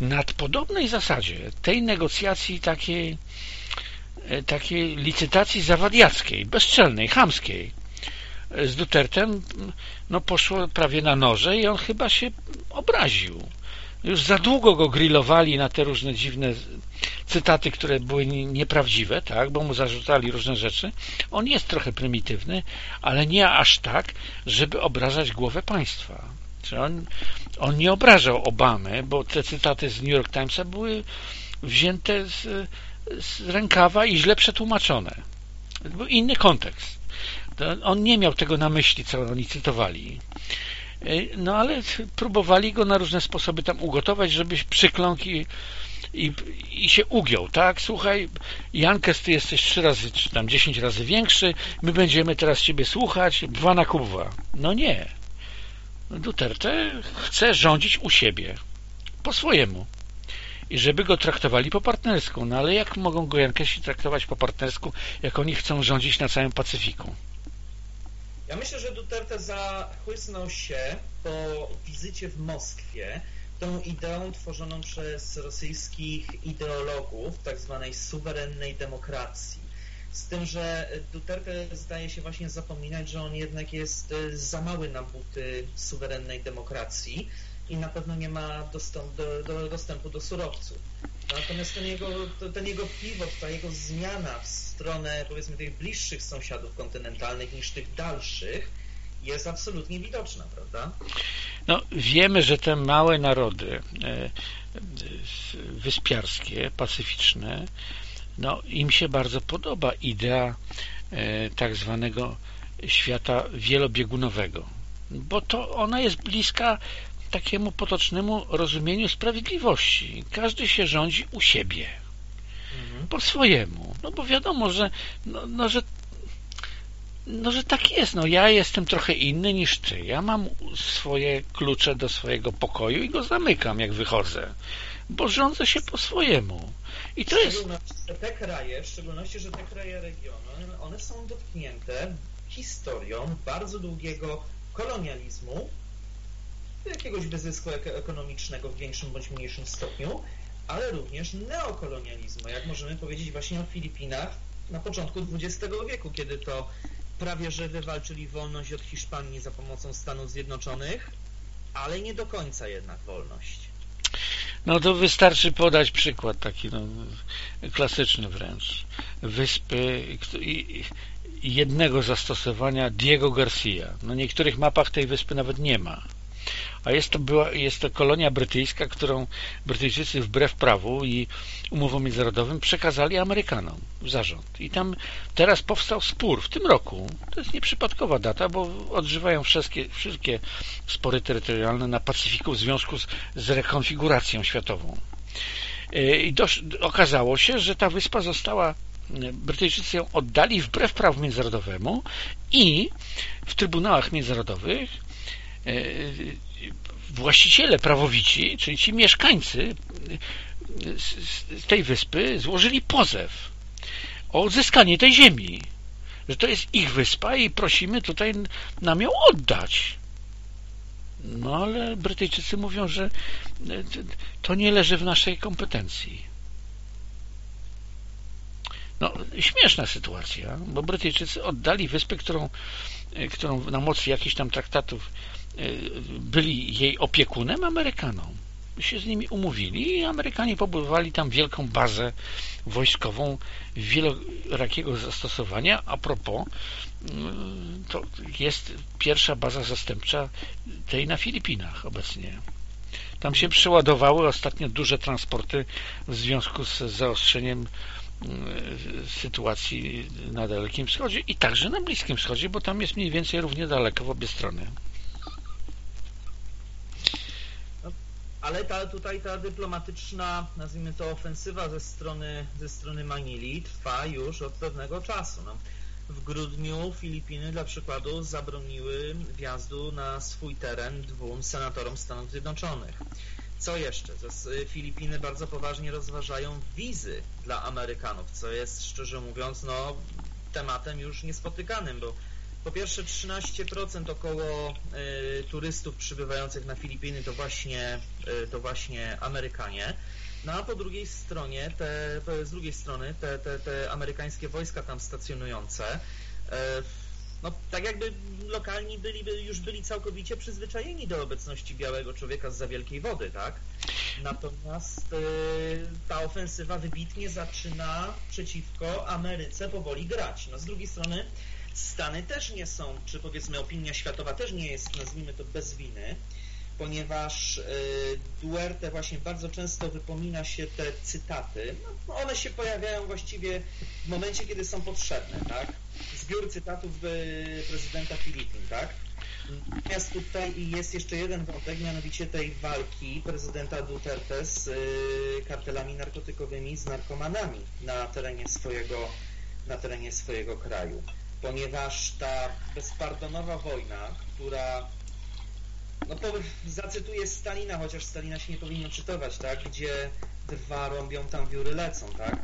Nad podobnej zasadzie, tej negocjacji takiej, e, takiej licytacji zawadiackiej, bezczelnej, chamskiej, z Dutertem no poszło prawie na noże i on chyba się obraził. Już za długo go grillowali na te różne dziwne cytaty, które były nieprawdziwe, tak, bo mu zarzucali różne rzeczy. On jest trochę prymitywny, ale nie aż tak, żeby obrażać głowę państwa. On, on nie obrażał Obamy, bo te cytaty z New York Timesa były wzięte z, z rękawa i źle przetłumaczone. To był inny kontekst. On nie miał tego na myśli, co oni cytowali. No ale próbowali go na różne sposoby tam ugotować, żeby przykląkł i i, i się ugiął, tak? Słuchaj, Jankes, ty jesteś trzy razy, czy tam dziesięć razy większy, my będziemy teraz ciebie słuchać, dwa na kubwa. No nie. Duterte chce rządzić u siebie. Po swojemu. I żeby go traktowali po partnersku. No ale jak mogą go Jankesi traktować po partnersku, jak oni chcą rządzić na całym Pacyfiku? Ja myślę, że Duterte zachłysnął się po wizycie w Moskwie tą ideą tworzoną przez rosyjskich ideologów tak zwanej suwerennej demokracji. Z tym, że Duterte zdaje się właśnie zapominać, że on jednak jest e, za mały na buty suwerennej demokracji i na pewno nie ma do, do, dostępu do surowców. Natomiast ten jego, ten jego pivot, ta jego zmiana w stronę powiedzmy tych bliższych sąsiadów kontynentalnych niż tych dalszych jest absolutnie widoczna, prawda? No, wiemy, że te małe narody e, wyspiarskie, pacyficzne, no, im się bardzo podoba idea e, tak zwanego świata wielobiegunowego, bo to ona jest bliska takiemu potocznemu rozumieniu sprawiedliwości. Każdy się rządzi u siebie, mhm. po swojemu. No bo wiadomo, że, no, no, że no, że tak jest. No, ja jestem trochę inny niż ty. Ja mam swoje klucze do swojego pokoju i go zamykam, jak wychodzę. Bo rządzę się po swojemu. I to jest... Te kraje, w szczególności, że te kraje regionu, one są dotknięte historią bardzo długiego kolonializmu, jakiegoś wyzysku ekonomicznego w większym bądź mniejszym stopniu, ale również neokolonializmu, jak możemy powiedzieć właśnie o Filipinach na początku XX wieku, kiedy to prawie że wywalczyli wolność od Hiszpanii za pomocą Stanów Zjednoczonych, ale nie do końca jednak wolność. No to wystarczy podać przykład taki no, klasyczny wręcz. Wyspy jednego zastosowania Diego Garcia. Na niektórych mapach tej wyspy nawet nie ma a jest to, była, jest to kolonia brytyjska, którą Brytyjczycy wbrew prawu i umowom międzynarodowym przekazali Amerykanom w zarząd. I tam teraz powstał spór w tym roku. To jest nieprzypadkowa data, bo odżywają wszystkie, wszystkie spory terytorialne na Pacyfiku w związku z, z rekonfiguracją światową. E, I dosz, okazało się, że ta wyspa została Brytyjczycy ją oddali wbrew prawu międzynarodowemu i w trybunałach międzynarodowych e, właściciele prawowici, czyli ci mieszkańcy z tej wyspy złożyli pozew o odzyskanie tej ziemi, że to jest ich wyspa i prosimy tutaj nam ją oddać. No ale Brytyjczycy mówią, że to nie leży w naszej kompetencji. No, śmieszna sytuacja, bo Brytyjczycy oddali wyspę, którą, którą na mocy jakichś tam traktatów byli jej opiekunem Amerykanom. Się z nimi umówili i Amerykanie pobudowali tam wielką bazę wojskową wielorakiego zastosowania. A propos, y, to jest pierwsza baza zastępcza tej na Filipinach obecnie. Tam się przeładowały ostatnio duże transporty w związku z zaostrzeniem y, sytuacji na Dalekim Wschodzie i także na Bliskim Wschodzie, bo tam jest mniej więcej równie daleko w obie strony. Ale ta, tutaj ta dyplomatyczna, nazwijmy to ofensywa ze strony, ze strony Manili trwa już od pewnego czasu. No. W grudniu Filipiny dla przykładu zabroniły wjazdu na swój teren dwóm senatorom Stanów Zjednoczonych. Co jeszcze? Filipiny bardzo poważnie rozważają wizy dla Amerykanów, co jest szczerze mówiąc no, tematem już niespotykanym, bo po pierwsze 13% około y, turystów przybywających na Filipiny to właśnie, y, to właśnie Amerykanie. No a po drugiej stronie, te, z drugiej strony te, te, te amerykańskie wojska tam stacjonujące, y, no tak jakby lokalni byli, już byli całkowicie przyzwyczajeni do obecności białego człowieka z za wielkiej wody, tak? Natomiast ta ofensywa wybitnie zaczyna przeciwko Ameryce powoli grać. No z drugiej strony Stany też nie są, czy powiedzmy opinia światowa też nie jest, nazwijmy to, bez winy, ponieważ y, Duerte właśnie bardzo często wypomina się te cytaty. No, one się pojawiają właściwie w momencie, kiedy są potrzebne, tak? Zbiór cytatów y, prezydenta Filipin, tak? Natomiast tutaj jest jeszcze jeden wątek, mianowicie tej walki prezydenta Duterte z y, kartelami narkotykowymi, z narkomanami na terenie swojego, na terenie swojego kraju ponieważ ta bezpardonowa wojna, która no to zacytuję Stalina, chociaż Stalina się nie powinno czytować, tak? Gdzie dwa rąbią, tam wióry lecą, tak?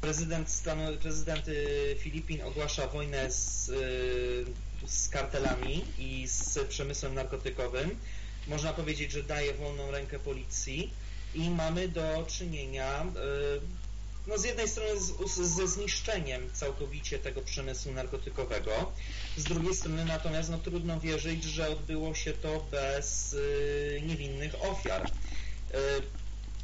Prezydent, stanu, prezydent y, Filipin ogłasza wojnę z, y, z kartelami i z przemysłem narkotykowym. Można powiedzieć, że daje wolną rękę policji i mamy do czynienia y, no z jednej strony z, ze zniszczeniem całkowicie tego przemysłu narkotykowego, z drugiej strony natomiast no, trudno wierzyć, że odbyło się to bez y, niewinnych ofiar. Y,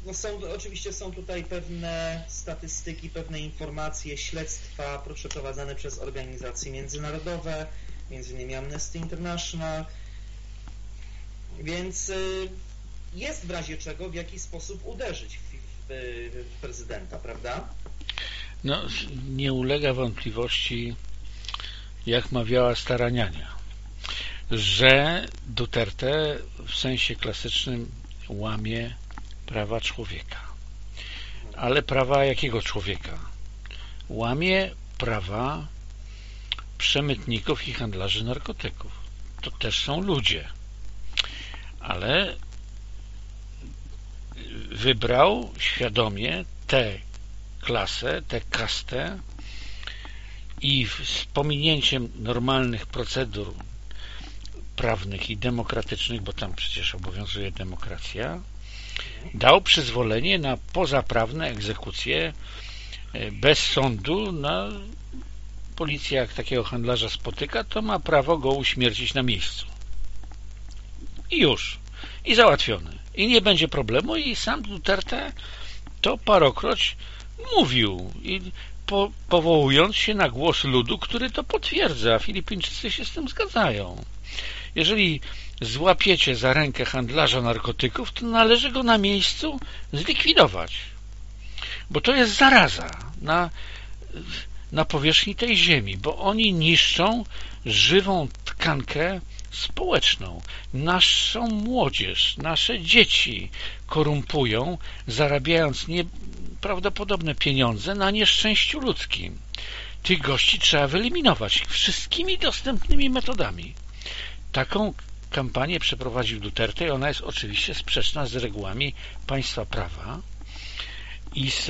no są, oczywiście są tutaj pewne statystyki, pewne informacje, śledztwa przeprowadzane przez organizacje międzynarodowe, m.in. Amnesty International, więc y, jest w razie czego w jakiś sposób uderzyć w prezydenta, prawda? No, nie ulega wątpliwości, jak mawiała staraniania, że Duterte w sensie klasycznym łamie prawa człowieka. Ale prawa jakiego człowieka? Łamie prawa przemytników i handlarzy narkotyków. To też są ludzie. Ale wybrał świadomie tę klasę, tę kastę i z pominięciem normalnych procedur prawnych i demokratycznych, bo tam przecież obowiązuje demokracja, dał przyzwolenie na pozaprawne egzekucje e, bez sądu na policja jak takiego handlarza spotyka, to ma prawo go uśmiercić na miejscu. I już. I załatwione. I nie będzie problemu i sam Duterte to parokroć mówił i po, powołując się na głos ludu, który to potwierdza. Filipińczycy się z tym zgadzają. Jeżeli złapiecie za rękę handlarza narkotyków, to należy go na miejscu zlikwidować. Bo to jest zaraza na, na powierzchni tej ziemi, bo oni niszczą żywą tkankę społeczną. Naszą młodzież, nasze dzieci korumpują, zarabiając nieprawdopodobne pieniądze na nieszczęściu ludzkim. Tych gości trzeba wyeliminować wszystkimi dostępnymi metodami. Taką kampanię przeprowadził Duterte i ona jest oczywiście sprzeczna z regułami państwa prawa i z,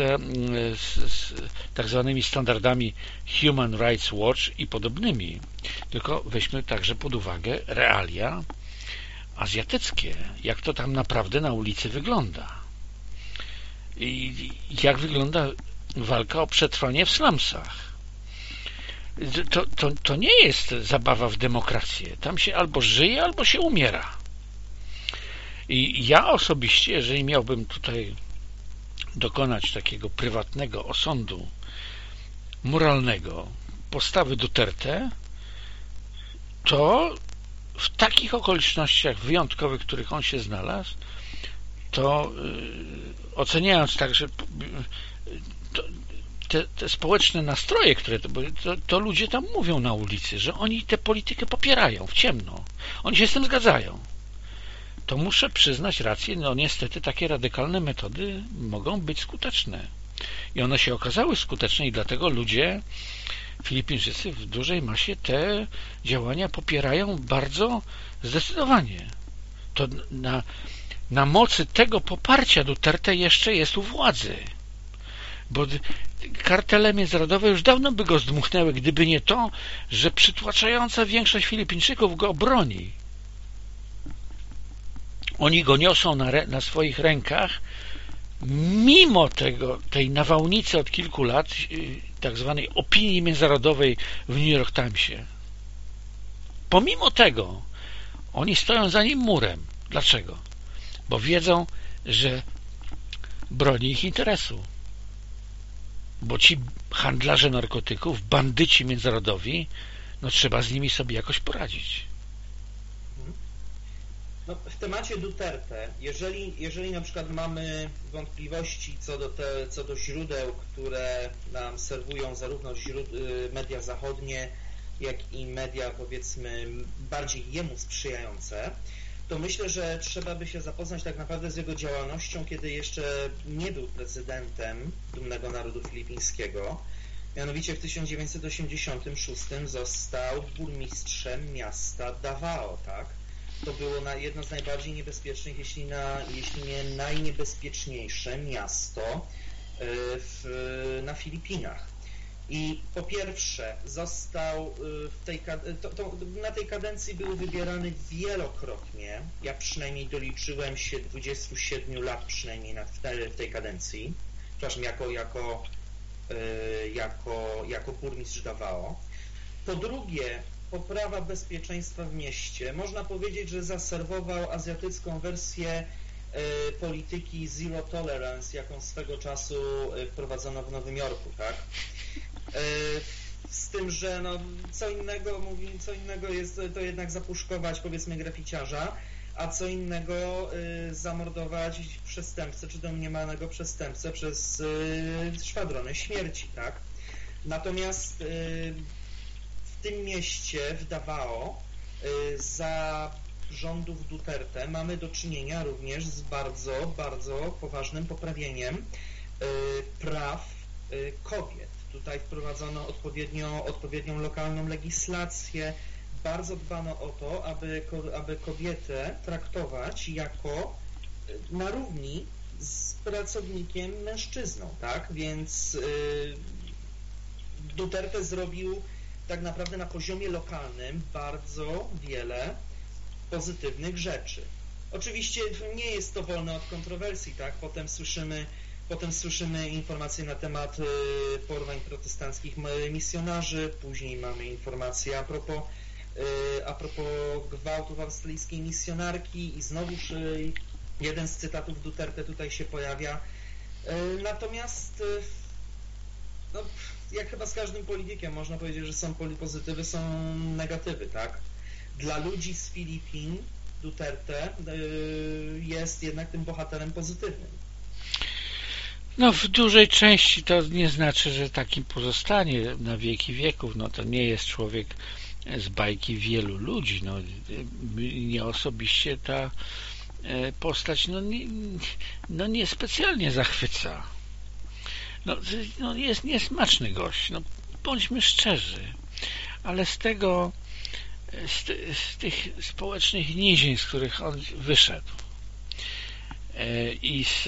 z, z tak zwanymi standardami Human Rights Watch i podobnymi. Tylko weźmy także pod uwagę realia azjatyckie, jak to tam naprawdę na ulicy wygląda. I jak wygląda walka o przetrwanie w slumsach. To, to, to nie jest zabawa w demokrację. Tam się albo żyje, albo się umiera. I ja osobiście, jeżeli miałbym tutaj dokonać takiego prywatnego osądu moralnego postawy Duterte, to w takich okolicznościach wyjątkowych, w których on się znalazł, to yy, oceniając także to, te, te, społeczne nastroje, które to, to, to, ludzie tam mówią na ulicy, że oni tę politykę popierają w ciemno. Oni się z tym zgadzają to muszę przyznać rację, no niestety takie radykalne metody mogą być skuteczne. I one się okazały skuteczne i dlatego ludzie Filipińczycy w dużej masie te działania popierają bardzo zdecydowanie. To na, na mocy tego poparcia Duterte jeszcze jest u władzy. Bo kartele międzynarodowe już dawno by go zdmuchnęły, gdyby nie to, że przytłaczająca większość Filipińczyków go obroni. Oni go niosą na, na swoich rękach, mimo tego, tej nawałnicy od kilku lat, y, tak zwanej opinii międzynarodowej w New York Timesie. Pomimo tego, oni stoją za nim murem. Dlaczego? Bo wiedzą, że broni ich interesu. Bo ci handlarze narkotyków, bandyci międzynarodowi, no trzeba z nimi sobie jakoś poradzić. No, w temacie Duterte, jeżeli, jeżeli na przykład mamy wątpliwości co do, te, co do źródeł, które nam serwują zarówno y, media zachodnie, jak i media powiedzmy bardziej jemu sprzyjające, to myślę, że trzeba by się zapoznać tak naprawdę z jego działalnością, kiedy jeszcze nie był prezydentem dumnego narodu filipińskiego. Mianowicie w 1986 został burmistrzem miasta Davao, tak? To było na jedno z najbardziej niebezpiecznych, jeśli, na, jeśli nie najniebezpieczniejsze miasto e, w, na Filipinach. I po pierwsze został e, tej, to, to, na tej kadencji był wybierany wielokrotnie. Ja przynajmniej doliczyłem się 27 lat przynajmniej na, w, tej, w tej kadencji. Przepraszam, jako, jako, e, jako, jako burmistrz Davao. Po drugie, poprawa bezpieczeństwa w mieście. Można powiedzieć, że zaserwował azjatycką wersję e, polityki zero tolerance, jaką swego czasu e, wprowadzono w Nowym Jorku, tak? E, z tym, że no, co innego mówi, co innego jest to jednak zapuszkować powiedzmy graficiarza, a co innego zamordować przestępcę czy domniemanego przestępcę przez szwadrony śmierci, tak? Natomiast tym mieście, w Davao, y, za rządów Duterte mamy do czynienia również z bardzo, bardzo poważnym poprawieniem y, praw y, kobiet. Tutaj wprowadzono odpowiednio, odpowiednią lokalną legislację. Bardzo dbano o to, aby, aby kobietę traktować jako na równi z pracownikiem mężczyzną, tak? Więc Duterte zrobił tak naprawdę na poziomie lokalnym bardzo wiele pozytywnych rzeczy. Oczywiście nie jest to wolne od kontrowersji, tak? Potem słyszymy, potem słyszymy informacje na temat y, porwań protestanckich misjonarzy, później mamy informacje a propos, y, a propos gwałtów australijskiej misjonarki i znowuż y, jeden z cytatów Duterte tutaj się pojawia. Natomiast no, jak chyba z każdym politykiem można powiedzieć, że są pozytywy, są negatywy, tak? Dla ludzi z Filipin Duterte y, jest jednak tym bohaterem pozytywnym. No w dużej części to nie znaczy, że takim pozostanie na wieki wieków. No to nie jest człowiek z bajki wielu ludzi. No, mnie osobiście ta e, postać no, nie, no niespecjalnie zachwyca. No, no jest niesmaczny gość. No, bądźmy szczerzy. Ale z tego z, z tych społecznych nizin, z których on wyszedł e, i z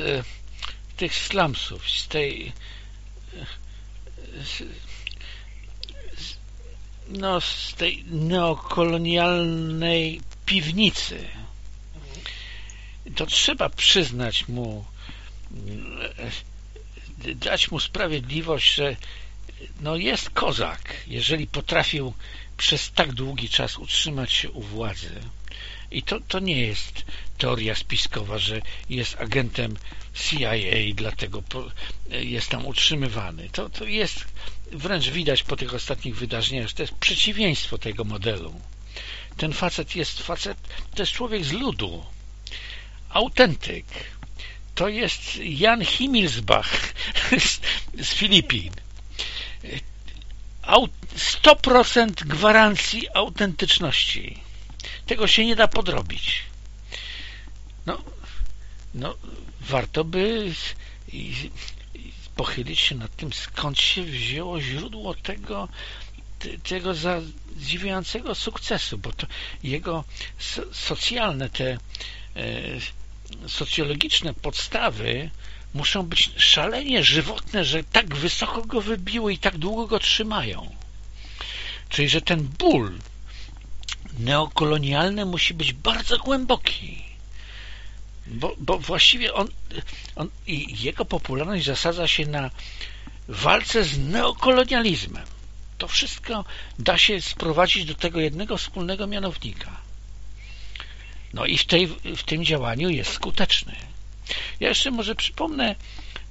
tych slumsów, z tej z, no, z tej neokolonialnej piwnicy to trzeba przyznać mu dać mu sprawiedliwość, że no jest kozak, jeżeli potrafił przez tak długi czas utrzymać się u władzy. I to, to nie jest teoria spiskowa, że jest agentem CIA, dlatego jest tam utrzymywany. To, to jest, wręcz widać po tych ostatnich wydarzeniach, że to jest przeciwieństwo tego modelu. Ten facet jest facet, to jest człowiek z ludu, autentyk. To jest Jan Himmelsbach z, z Filipin 100% gwarancji autentyczności. Tego się nie da podrobić. No, no warto by pochylić się nad tym, skąd się wzięło źródło tego, tego zadziwiającego sukcesu, bo to jego socjalne, te e, socjologiczne podstawy muszą być szalenie żywotne, że tak wysoko go wybiły i tak długo go trzymają. Czyli, że ten ból neokolonialny musi być bardzo głęboki. Bo, bo właściwie on, on jego popularność zasadza się na walce z neokolonializmem. To wszystko da się sprowadzić do tego jednego wspólnego mianownika. No i w, tej, w tym działaniu jest skuteczny. Ja jeszcze może przypomnę,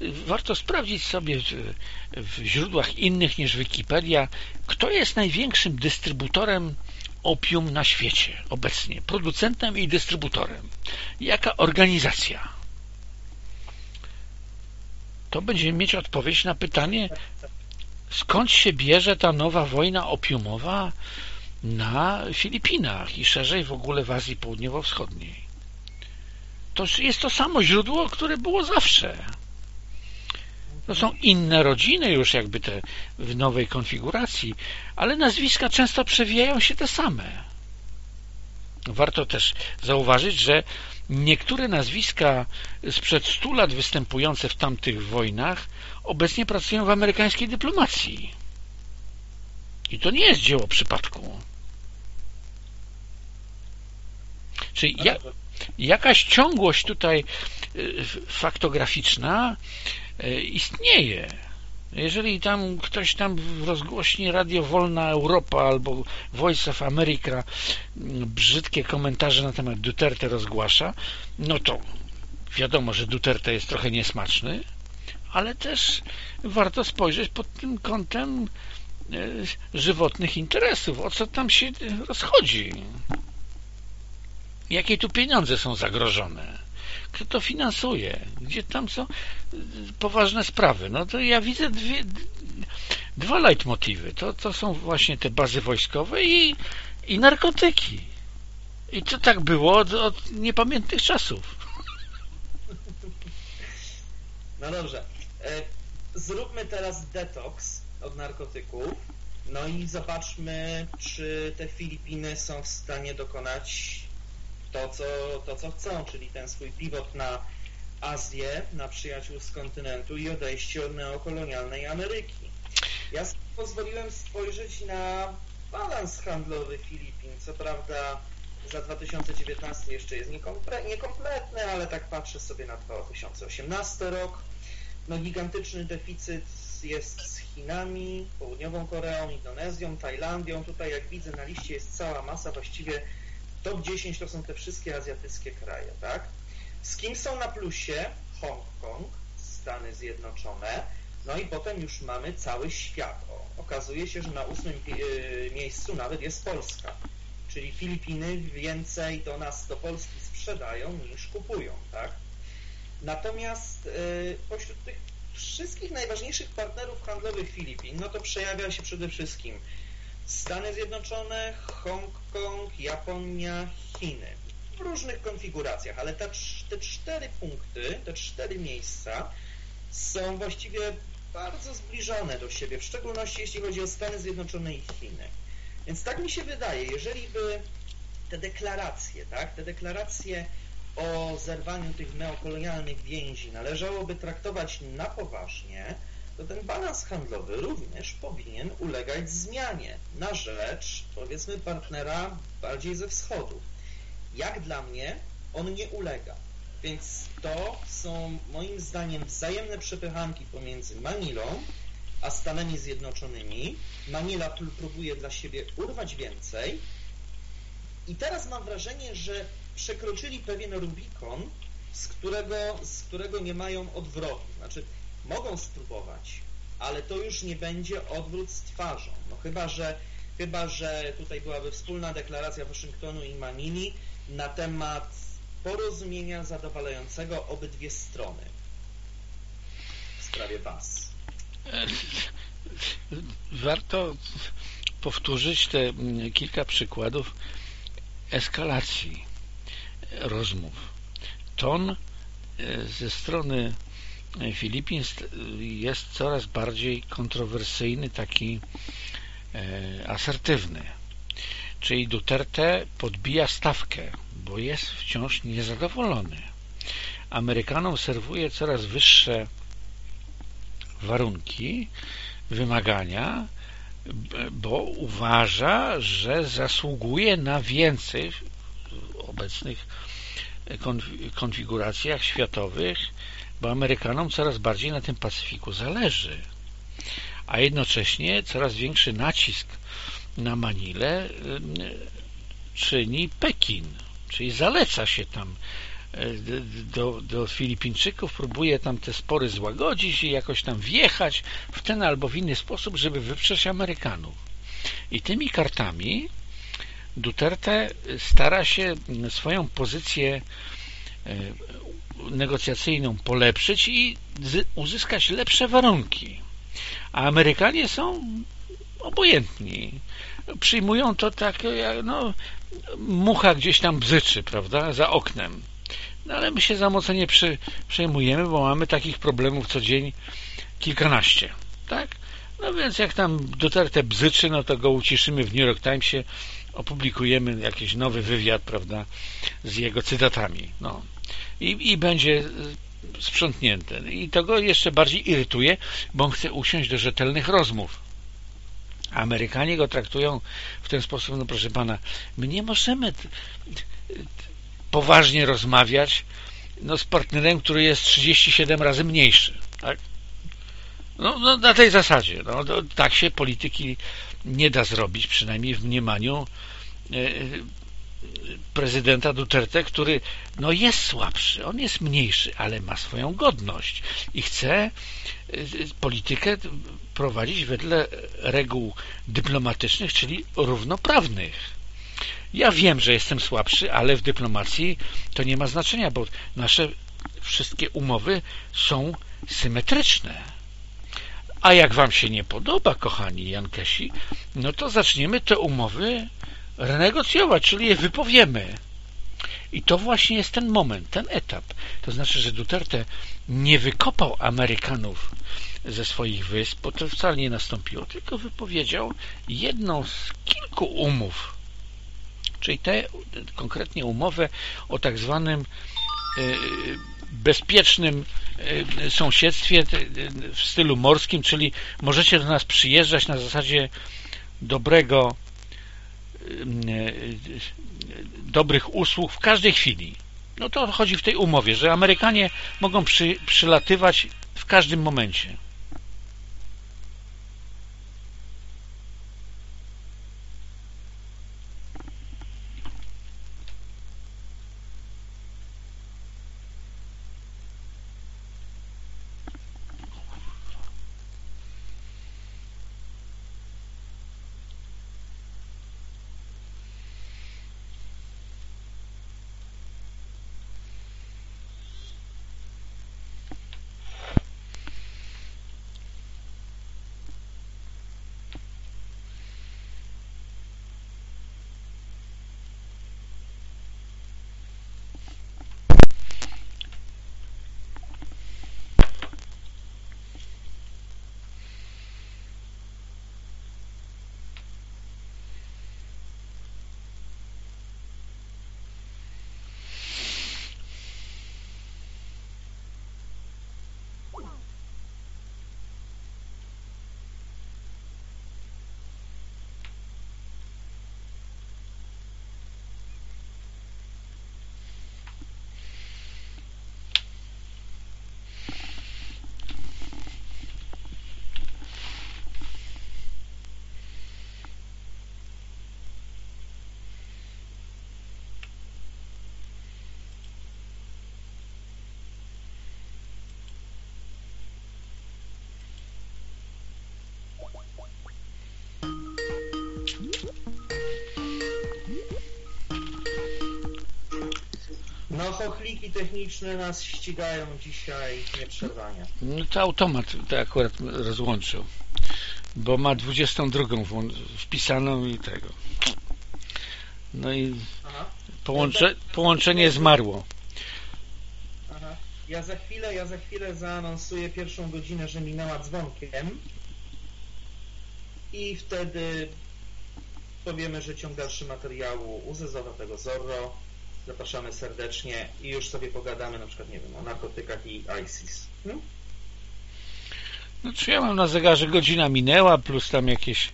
warto sprawdzić sobie w, w źródłach innych niż Wikipedia, kto jest największym dystrybutorem opium na świecie obecnie, producentem i dystrybutorem. Jaka organizacja? To będziemy mieć odpowiedź na pytanie, skąd się bierze ta nowa wojna opiumowa na Filipinach i szerzej w ogóle w Azji Południowo-Wschodniej to jest to samo źródło, które było zawsze. To są inne rodziny już jakby te w nowej konfiguracji, ale nazwiska często przewijają się te same. Warto też zauważyć, że niektóre nazwiska sprzed stu lat występujące w tamtych wojnach obecnie pracują w amerykańskiej dyplomacji. I to nie jest dzieło przypadku. Czyli ja, jakaś ciągłość tutaj y, faktograficzna y, istnieje. Jeżeli tam ktoś tam rozgłośni Radio Wolna Europa albo Voice of America brzydkie komentarze na temat Duterte rozgłasza, no to wiadomo, że Duterte jest trochę niesmaczny, ale też warto spojrzeć pod tym kątem żywotnych interesów, o co tam się rozchodzi. Jakie tu pieniądze są zagrożone? Kto to finansuje? Gdzie tam są poważne sprawy? No to ja widzę dwie, dwa leitmotywy. To, to są właśnie te bazy wojskowe i, i narkotyki. I to tak było od, od niepamiętnych czasów. No dobrze. E, zróbmy teraz detoks od narkotyków. No i zobaczmy, czy te Filipiny są w stanie dokonać to, co, to, co chcą, czyli ten swój pivot na Azję, na przyjaciół z kontynentu i odejście od neokolonialnej Ameryki. Ja pozwoliłem spojrzeć na balans handlowy Filipin. Co prawda za 2019 jeszcze jest niekompletny, ale tak patrzę sobie na 2018 rok. No gigantyczny deficyt jest Chinami, Południową Koreą, Indonezją, Tajlandią. Tutaj jak widzę na liście jest cała masa, właściwie top 10 to są te wszystkie azjatyckie kraje, tak? Z kim są na plusie? Hongkong, Stany Zjednoczone, no i potem już mamy cały świat. O, okazuje się, że na ósmym e, miejscu nawet jest Polska, czyli Filipiny więcej do nas, do Polski sprzedają niż kupują, tak? Natomiast y, pośród tych wszystkich najważniejszych partnerów handlowych Filipin, no to przejawia się przede wszystkim Stany Zjednoczone, Hongkong, Japonia, Chiny. W różnych konfiguracjach, ale te, te cztery punkty, te cztery miejsca są właściwie bardzo zbliżone do siebie, w szczególności jeśli chodzi o Stany Zjednoczone i Chiny. Więc tak mi się wydaje, jeżeli by te deklaracje, tak, te deklaracje o zerwaniu tych neokolonialnych więzi należałoby traktować na poważnie, to ten balans handlowy również powinien ulegać zmianie na rzecz, powiedzmy, partnera bardziej ze wschodu. Jak dla mnie, on nie ulega. Więc to są moim zdaniem wzajemne przepychanki pomiędzy Manilą a Stanami Zjednoczonymi. Manila próbuje dla siebie urwać więcej. I teraz mam wrażenie, że przekroczyli pewien Rubikon, z którego, z którego nie mają odwrotu. Znaczy, mogą spróbować, ale to już nie będzie odwrót z twarzą. No chyba, że, chyba, że tutaj byłaby wspólna deklaracja Waszyngtonu i Manili na temat porozumienia zadowalającego obydwie strony w sprawie baz. <laughs> Warto powtórzyć te kilka przykładów eskalacji rozmów. Ton e, ze strony Filipin jest coraz bardziej kontrowersyjny, taki e, asertywny. Czyli Duterte podbija stawkę, bo jest wciąż niezadowolony. Amerykanom serwuje coraz wyższe warunki, wymagania, bo uważa, że zasługuje na więcej w obecnych konfiguracjach światowych, bo Amerykanom coraz bardziej na tym Pacyfiku zależy, a jednocześnie coraz większy nacisk na Manilę czyni Pekin, czyli zaleca się tam e, do, do Filipińczyków, próbuje tam te spory złagodzić i jakoś tam wjechać w ten albo w inny sposób, żeby wyprzeć Amerykanów. I tymi kartami Duterte stara się swoją pozycję e, negocjacyjną polepszyć i uzyskać lepsze warunki. A Amerykanie są obojętni. Przyjmują to tak, no, mucha gdzieś tam bzyczy, prawda, za oknem. No, ale my się za mocno nie przy, przejmujemy, bo mamy takich problemów co dzień kilkanaście, tak? No więc jak tam Duterte bzyczy, no to go uciszymy w New York Timesie, opublikujemy jakiś nowy wywiad, prawda, z jego cytatami. No. I, i będzie sprzątnięte. I to go jeszcze bardziej irytuje, bo on chce usiąść do rzetelnych rozmów. Amerykanie go traktują w ten sposób, no proszę pana, my nie możemy poważnie rozmawiać no, z partnerem, który jest 37 razy mniejszy. Tak? No, no na tej zasadzie. No, tak się polityki nie da zrobić, przynajmniej w mniemaniu e, prezydenta Duterte, który no jest słabszy, on jest mniejszy, ale ma swoją godność i chce e, politykę prowadzić wedle reguł dyplomatycznych, czyli równoprawnych. Ja wiem, że jestem słabszy, ale w dyplomacji to nie ma znaczenia, bo nasze wszystkie umowy są symetryczne. A jak wam się nie podoba, kochani Jankesi, no to zaczniemy te umowy renegocjować, czyli je wypowiemy. I to właśnie jest ten moment, ten etap. To znaczy, że Duterte nie wykopał Amerykanów ze swoich wysp, bo to wcale nie nastąpiło, tylko wypowiedział jedną z kilku umów, czyli tę konkretnie umowę o tak zwanym e, bezpiecznym e, sąsiedztwie w stylu morskim, czyli możecie do nas przyjeżdżać na zasadzie dobrego dobrych usług w każdej chwili. No to chodzi w tej umowie, że Amerykanie mogą przy, przylatywać w każdym momencie. Chochliki techniczne nas ścigają dzisiaj nieprzerwanie. No to automat to akurat rozłączył, bo ma 22 wpisaną i tego. No i połącze, połączenie zmarło. Aha. Ja za chwilę, ja za chwilę zaanonsuję pierwszą godzinę, że minęła dzwonkiem i wtedy powiemy, że ciąg dalszy materiału uzezowa tego Zorro Zapraszamy serdecznie i już sobie pogadamy na przykład, nie wiem, o narkotykach i ISIS. No? No czy ja mam na zegarze godzina minęła, plus tam jakieś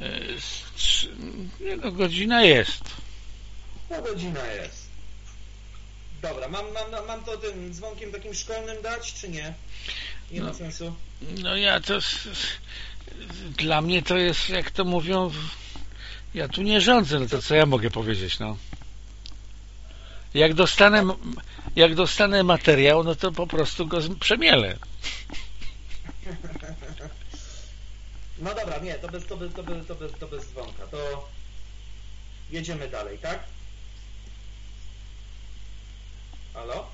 e, nie no, godzina jest. No godzina jest. Dobra, mam, mam, mam to tym dzwonkiem takim szkolnym dać, czy nie? Nie no, ma sensu? No ja to dla mnie to jest, jak to mówią ja tu nie rządzę, no to co ja mogę powiedzieć, no. Jak dostanę, jak dostanę materiał, no to po prostu go przemielę. No dobra, nie, to bez, to bez, to bez, to bez, to bez dzwonka. To jedziemy dalej, tak? Halo?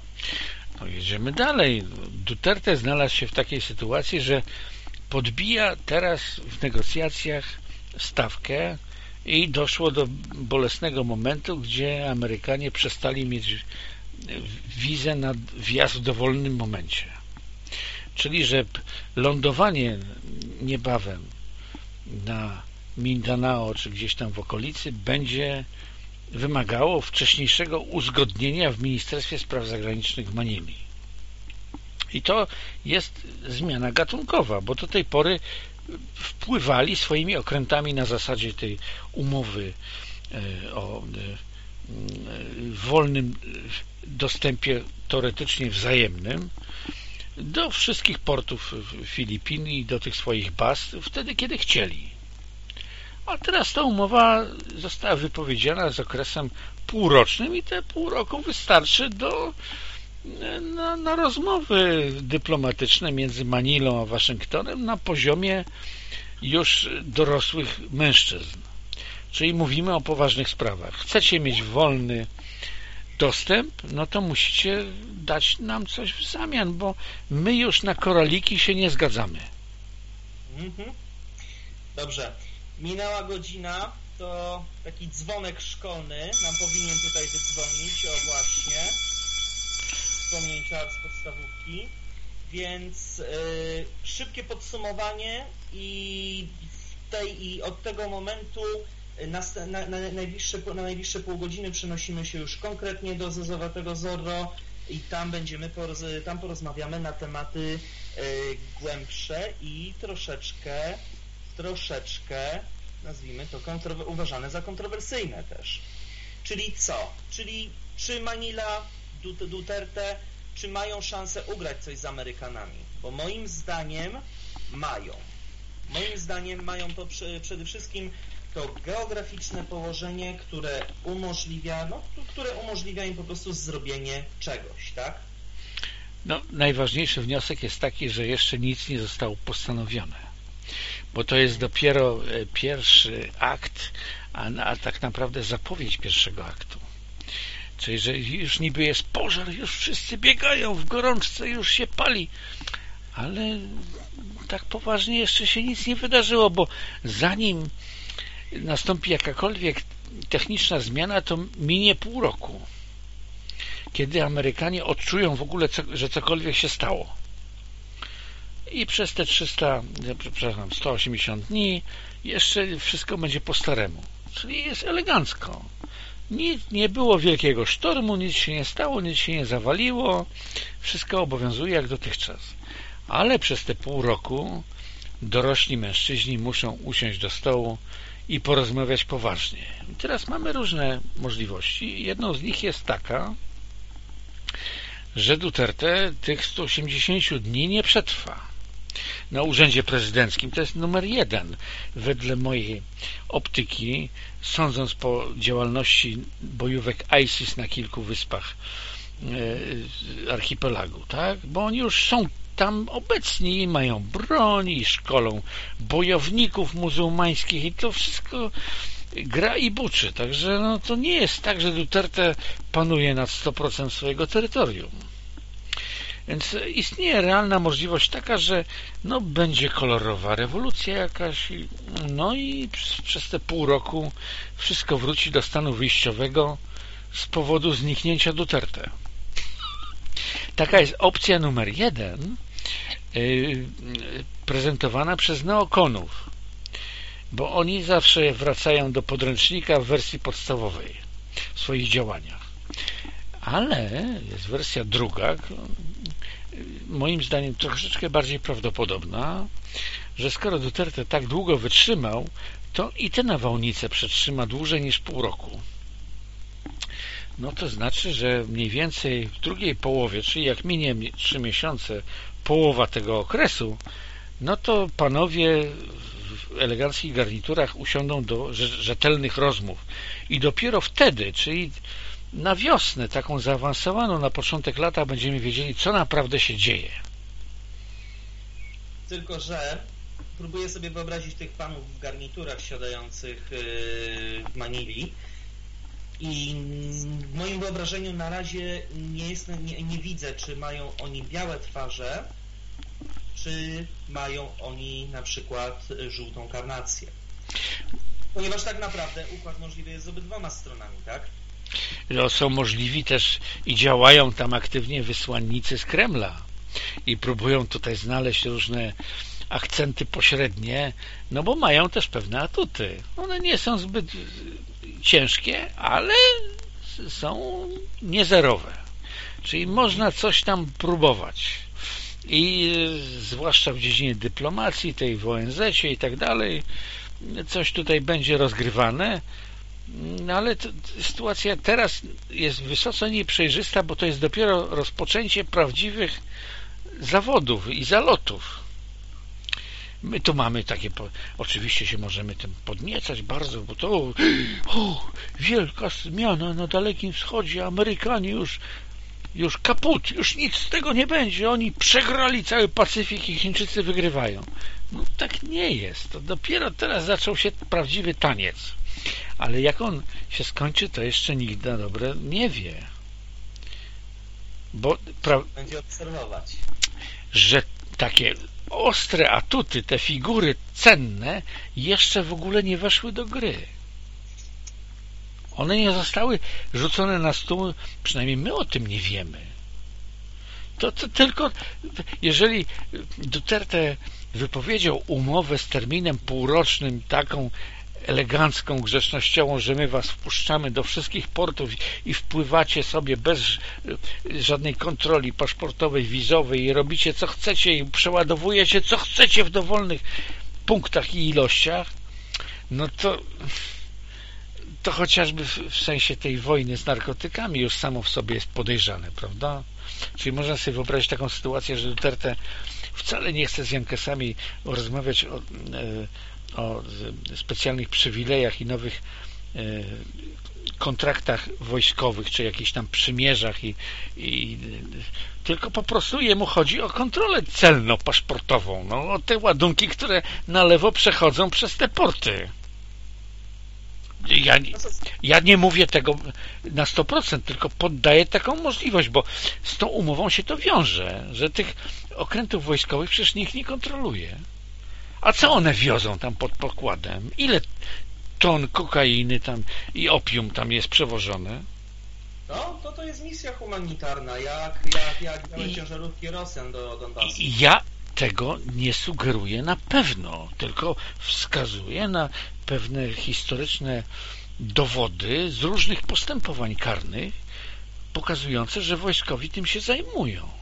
No jedziemy dalej. Duterte znalazł się w takiej sytuacji, że podbija teraz w negocjacjach stawkę i doszło do bolesnego momentu, gdzie Amerykanie przestali mieć wizę na wjazd w dowolnym momencie. Czyli, że lądowanie niebawem na Mindanao czy gdzieś tam w okolicy będzie wymagało wcześniejszego uzgodnienia w Ministerstwie Spraw Zagranicznych Manili. I to jest zmiana gatunkowa, bo do tej pory wpływali swoimi okrętami na zasadzie tej umowy e, o e, wolnym dostępie teoretycznie wzajemnym do wszystkich portów Filipin i do tych swoich baz wtedy, kiedy chcieli. A teraz ta umowa została wypowiedziana z okresem półrocznym i te pół roku wystarczy do na, na rozmowy dyplomatyczne między Manilą a Waszyngtonem na poziomie już dorosłych mężczyzn. Czyli mówimy o poważnych sprawach. Chcecie mieć wolny dostęp, no to musicie dać nam coś w zamian, bo my już na koraliki się nie zgadzamy. Mhm. Dobrze. Minęła godzina, to taki dzwonek szkolny nam powinien tutaj wydzwonić, o właśnie, wspomnień z podstawówki, więc yy, szybkie podsumowanie i, tej, i od tego momentu na, na, na, najbliższe, na najbliższe pół godziny przenosimy się już konkretnie do Zezowatego Zorro i tam będziemy, poroz, tam porozmawiamy na tematy y, głębsze i troszeczkę, troszeczkę, nazwijmy to, uważane za kontrowersyjne też. Czyli co? Czyli czy Manila, Duterte, czy mają szansę ugrać coś z Amerykanami? Bo moim zdaniem mają. Moim zdaniem mają to przede wszystkim to geograficzne położenie, które umożliwia, no, które umożliwia im po prostu zrobienie czegoś, tak? No, najważniejszy wniosek jest taki, że jeszcze nic nie zostało postanowione, bo to jest dopiero e, pierwszy akt, a, a tak naprawdę zapowiedź pierwszego aktu. Czyli, że już niby jest pożar, już wszyscy biegają w gorączce, już się pali, ale tak poważnie jeszcze się nic nie wydarzyło, bo zanim nastąpi jakakolwiek techniczna zmiana, to minie pół roku. Kiedy Amerykanie odczują w ogóle, że cokolwiek się stało. I przez te 300, przepraszam, 180 dni jeszcze wszystko będzie po staremu. Czyli jest elegancko. Nic, nie było wielkiego sztormu, nic się nie stało, nic się nie zawaliło. Wszystko obowiązuje jak dotychczas. Ale przez te pół roku dorośli mężczyźni muszą usiąść do stołu i porozmawiać poważnie. I teraz mamy różne możliwości. Jedną z nich jest taka, że Duterte tych 180 dni nie przetrwa na urzędzie prezydenckim. To jest numer jeden wedle mojej optyki, sądząc po działalności bojówek ISIS na kilku wyspach e, archipelagu, tak? Bo oni już są tam obecni mają broń i szkolą bojowników muzułmańskich i to wszystko gra i buczy. Także no, to nie jest tak, że Duterte panuje nad 100% swojego terytorium. Więc istnieje realna możliwość taka, że no, będzie kolorowa rewolucja jakaś, no i przez te pół roku wszystko wróci do stanu wyjściowego z powodu zniknięcia Duterte. Taka jest opcja numer jeden, yy, prezentowana przez neokonów, bo oni zawsze wracają do podręcznika w wersji podstawowej w swoich działaniach. Ale jest wersja druga, moim zdaniem troszeczkę bardziej prawdopodobna, że skoro Duterte tak długo wytrzymał, to i te nawałnice przetrzyma dłużej niż pół roku no to znaczy, że mniej więcej w drugiej połowie, czyli jak minie trzy miesiące, połowa tego okresu, no to panowie w eleganckich garniturach usiądą do rzetelnych rozmów. I dopiero wtedy, czyli na wiosnę, taką zaawansowaną na początek lata, będziemy wiedzieli, co naprawdę się dzieje. Tylko, że próbuję sobie wyobrazić tych panów w garniturach siadających yy, w Manili, i w moim wyobrażeniu na razie nie, jest, nie, nie widzę, czy mają oni białe twarze, czy mają oni na przykład żółtą karnację. Ponieważ tak naprawdę układ możliwy jest z obydwoma stronami, tak? No, są możliwi też i działają tam aktywnie wysłannicy z Kremla i próbują tutaj znaleźć różne akcenty pośrednie, no bo mają też pewne atuty. One nie są zbyt ciężkie, ale są niezerowe. Czyli można coś tam próbować. I zwłaszcza w dziedzinie dyplomacji, tej w ONZ i tak dalej, coś tutaj będzie rozgrywane, no ale to, sytuacja teraz jest wysoce nieprzejrzysta, bo to jest dopiero rozpoczęcie prawdziwych zawodów i zalotów. My tu mamy takie, oczywiście się możemy tym podniecać bardzo, bo to <gasps> o, wielka zmiana na Dalekim Wschodzie, Amerykanie już już kaput, już nic z tego nie będzie, oni przegrali cały Pacyfik i Chińczycy wygrywają. No tak nie jest, to dopiero teraz zaczął się prawdziwy taniec. Ale jak on się skończy, to jeszcze nikt na dobre nie wie. Bo będzie obserwować. Że takie ostre atuty, te figury cenne jeszcze w ogóle nie weszły do gry. One nie zostały rzucone na stół, przynajmniej my o tym nie wiemy. To, to tylko, jeżeli Duterte wypowiedział umowę z terminem półrocznym, taką elegancką grzecznościową, że my was wpuszczamy do wszystkich portów i wpływacie sobie bez żadnej kontroli paszportowej, wizowej i robicie co chcecie i przeładowujecie co chcecie w dowolnych punktach i ilościach, no to to chociażby w sensie tej wojny z narkotykami już samo w sobie jest podejrzane, prawda? Czyli można sobie wyobrazić taką sytuację, że Duterte wcale nie chce z Jankesami rozmawiać o, e, o specjalnych przywilejach i nowych e, kontraktach wojskowych, czy jakichś tam przymierzach i, i tylko po prostu jemu chodzi o kontrolę celno-paszportową, no, o te ładunki, które na lewo przechodzą przez te porty. Ja, ja nie mówię tego na 100%, tylko poddaję taką możliwość, bo z tą umową się to wiąże, że tych okrętów wojskowych przecież nikt nie kontroluje. A co one wiozą tam pod pokładem? Ile ton kokainy tam i opium tam jest przewożone? No, to to jest misja humanitarna, jak, jak, jak białe I, ciężarówki Rosjan do Donbasu. Ja tego nie sugeruję na pewno, tylko wskazuję na pewne historyczne dowody z różnych postępowań karnych pokazujące, że wojskowi tym się zajmują.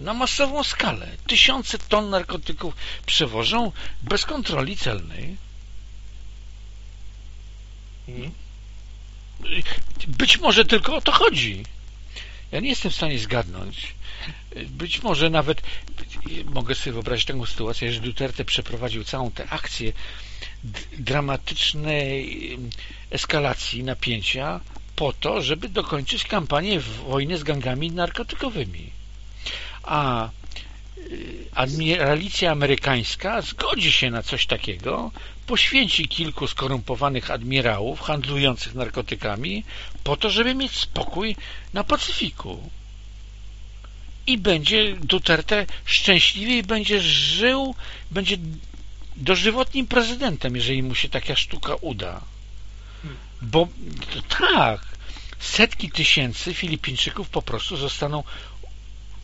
Na masową skalę. Tysiące ton narkotyków przewożą bez kontroli celnej. Mhm. Być może tylko o to chodzi. Ja nie jestem w stanie zgadnąć. Być może nawet mogę sobie wyobrazić taką sytuację, że Duterte przeprowadził całą tę akcję dramatycznej eskalacji napięcia po to, żeby dokończyć kampanię wojny z gangami narkotykowymi. A y, admiralicja amerykańska zgodzi się na coś takiego, poświęci kilku skorumpowanych admirałów handlujących narkotykami po to, żeby mieć spokój na Pacyfiku. I będzie Duterte szczęśliwy i będzie żył, będzie dożywotnim prezydentem, jeżeli mu się taka sztuka uda. Bo tak, setki tysięcy Filipińczyków po prostu zostaną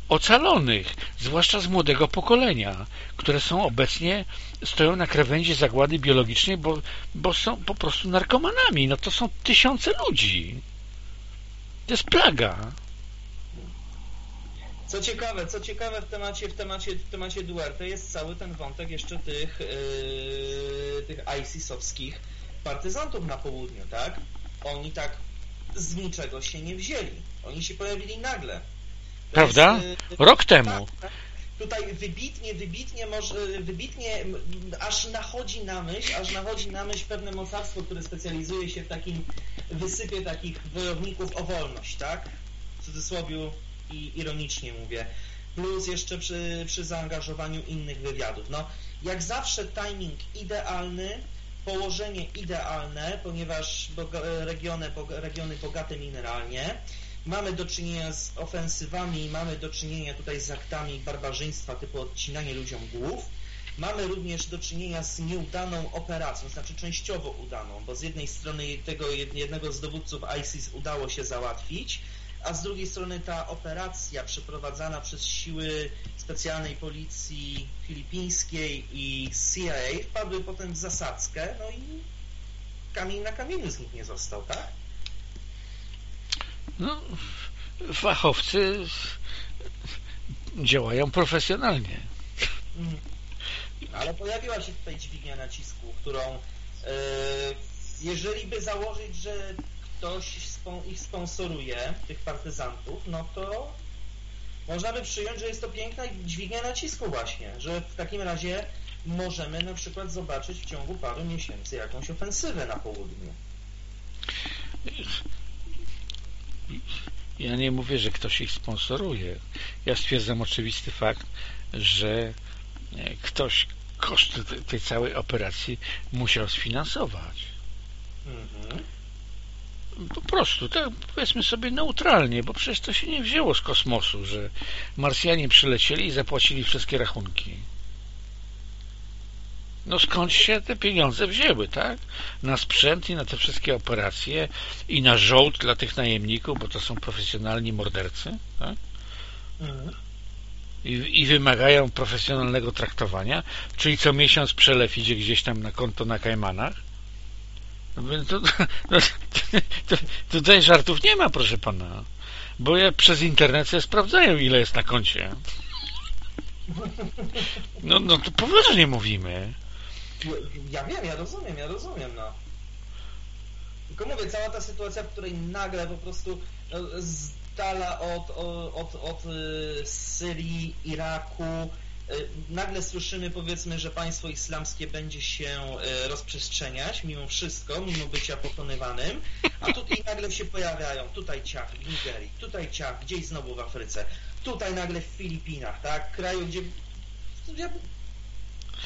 ocalonych, zwłaszcza z młodego pokolenia, które są obecnie, stoją na krawędzi zagłady biologicznej, bo, bo są po prostu narkomanami. No to są tysiące ludzi. To jest plaga. Co ciekawe, co ciekawe w temacie, w temacie, w temacie Duerte jest cały ten wątek jeszcze tych, yy, tych ISIS-owskich partyzantów na południu, tak? Oni tak z niczego się nie wzięli. Oni się pojawili nagle. Prawda? Jest, yy, Rok temu. Tak, tak. Tutaj wybitnie, wybitnie, może, wybitnie aż nachodzi na myśl, aż nachodzi na myśl pewne mocarstwo, które specjalizuje się w takim wysypie takich wojowników o wolność, tak? W cudzysłowie i ironicznie mówię. Plus jeszcze przy, przy zaangażowaniu innych wywiadów. No, jak zawsze timing idealny, położenie idealne, ponieważ regiony, regiony bogate mineralnie, mamy do czynienia z ofensywami, mamy do czynienia tutaj z aktami barbarzyństwa typu odcinanie ludziom głów, mamy również do czynienia z nieudaną operacją, znaczy częściowo udaną, bo z jednej strony tego jednego z dowódców ISIS udało się załatwić, a z drugiej strony ta operacja przeprowadzana przez siły specjalnej policji filipińskiej i CIA wpadły potem w zasadzkę, no i kamień na kamieniu z nich nie został, tak? No, fachowcy działają profesjonalnie. Ale pojawiła się tutaj dźwignia nacisku, którą e, jeżeli by założyć, że ktoś ich sponsoruje, tych partyzantów, no to można by przyjąć, że jest to piękna dźwignia nacisku właśnie, że w takim razie możemy na przykład zobaczyć w ciągu paru miesięcy jakąś ofensywę na południu. Ja nie mówię, że ktoś ich sponsoruje. Ja stwierdzam oczywisty fakt, że ktoś koszty tej całej operacji musiał sfinansować. Mhm po prostu, tak powiedzmy sobie neutralnie, bo przecież to się nie wzięło z kosmosu, że Marsjanie przylecieli i zapłacili wszystkie rachunki. No skąd się te pieniądze wzięły, tak? Na sprzęt i na te wszystkie operacje i na żołd dla tych najemników, bo to są profesjonalni mordercy, tak? I, I, wymagają profesjonalnego traktowania, czyli co miesiąc przelew idzie gdzieś tam na konto na Kajmanach. No, to, to, <laughs> to, tutaj żartów nie ma, proszę pana. Bo ja przez internet sobie sprawdzają, ile jest na koncie. No, no to poważnie mówimy. Ja wiem, ja rozumiem, ja rozumiem, no. Tylko mówię, cała ta sytuacja, w której nagle po prostu no, z dala od, od, od y, Syrii, Iraku, y, nagle słyszymy powiedzmy, że państwo islamskie będzie się y, rozprzestrzeniać mimo wszystko, mimo bycia pokonywanym, a tutaj nagle się pojawiają, tutaj ciach w Nigerii, tutaj ciach gdzieś znowu w Afryce, tutaj nagle w Filipinach, tak, kraju, gdzie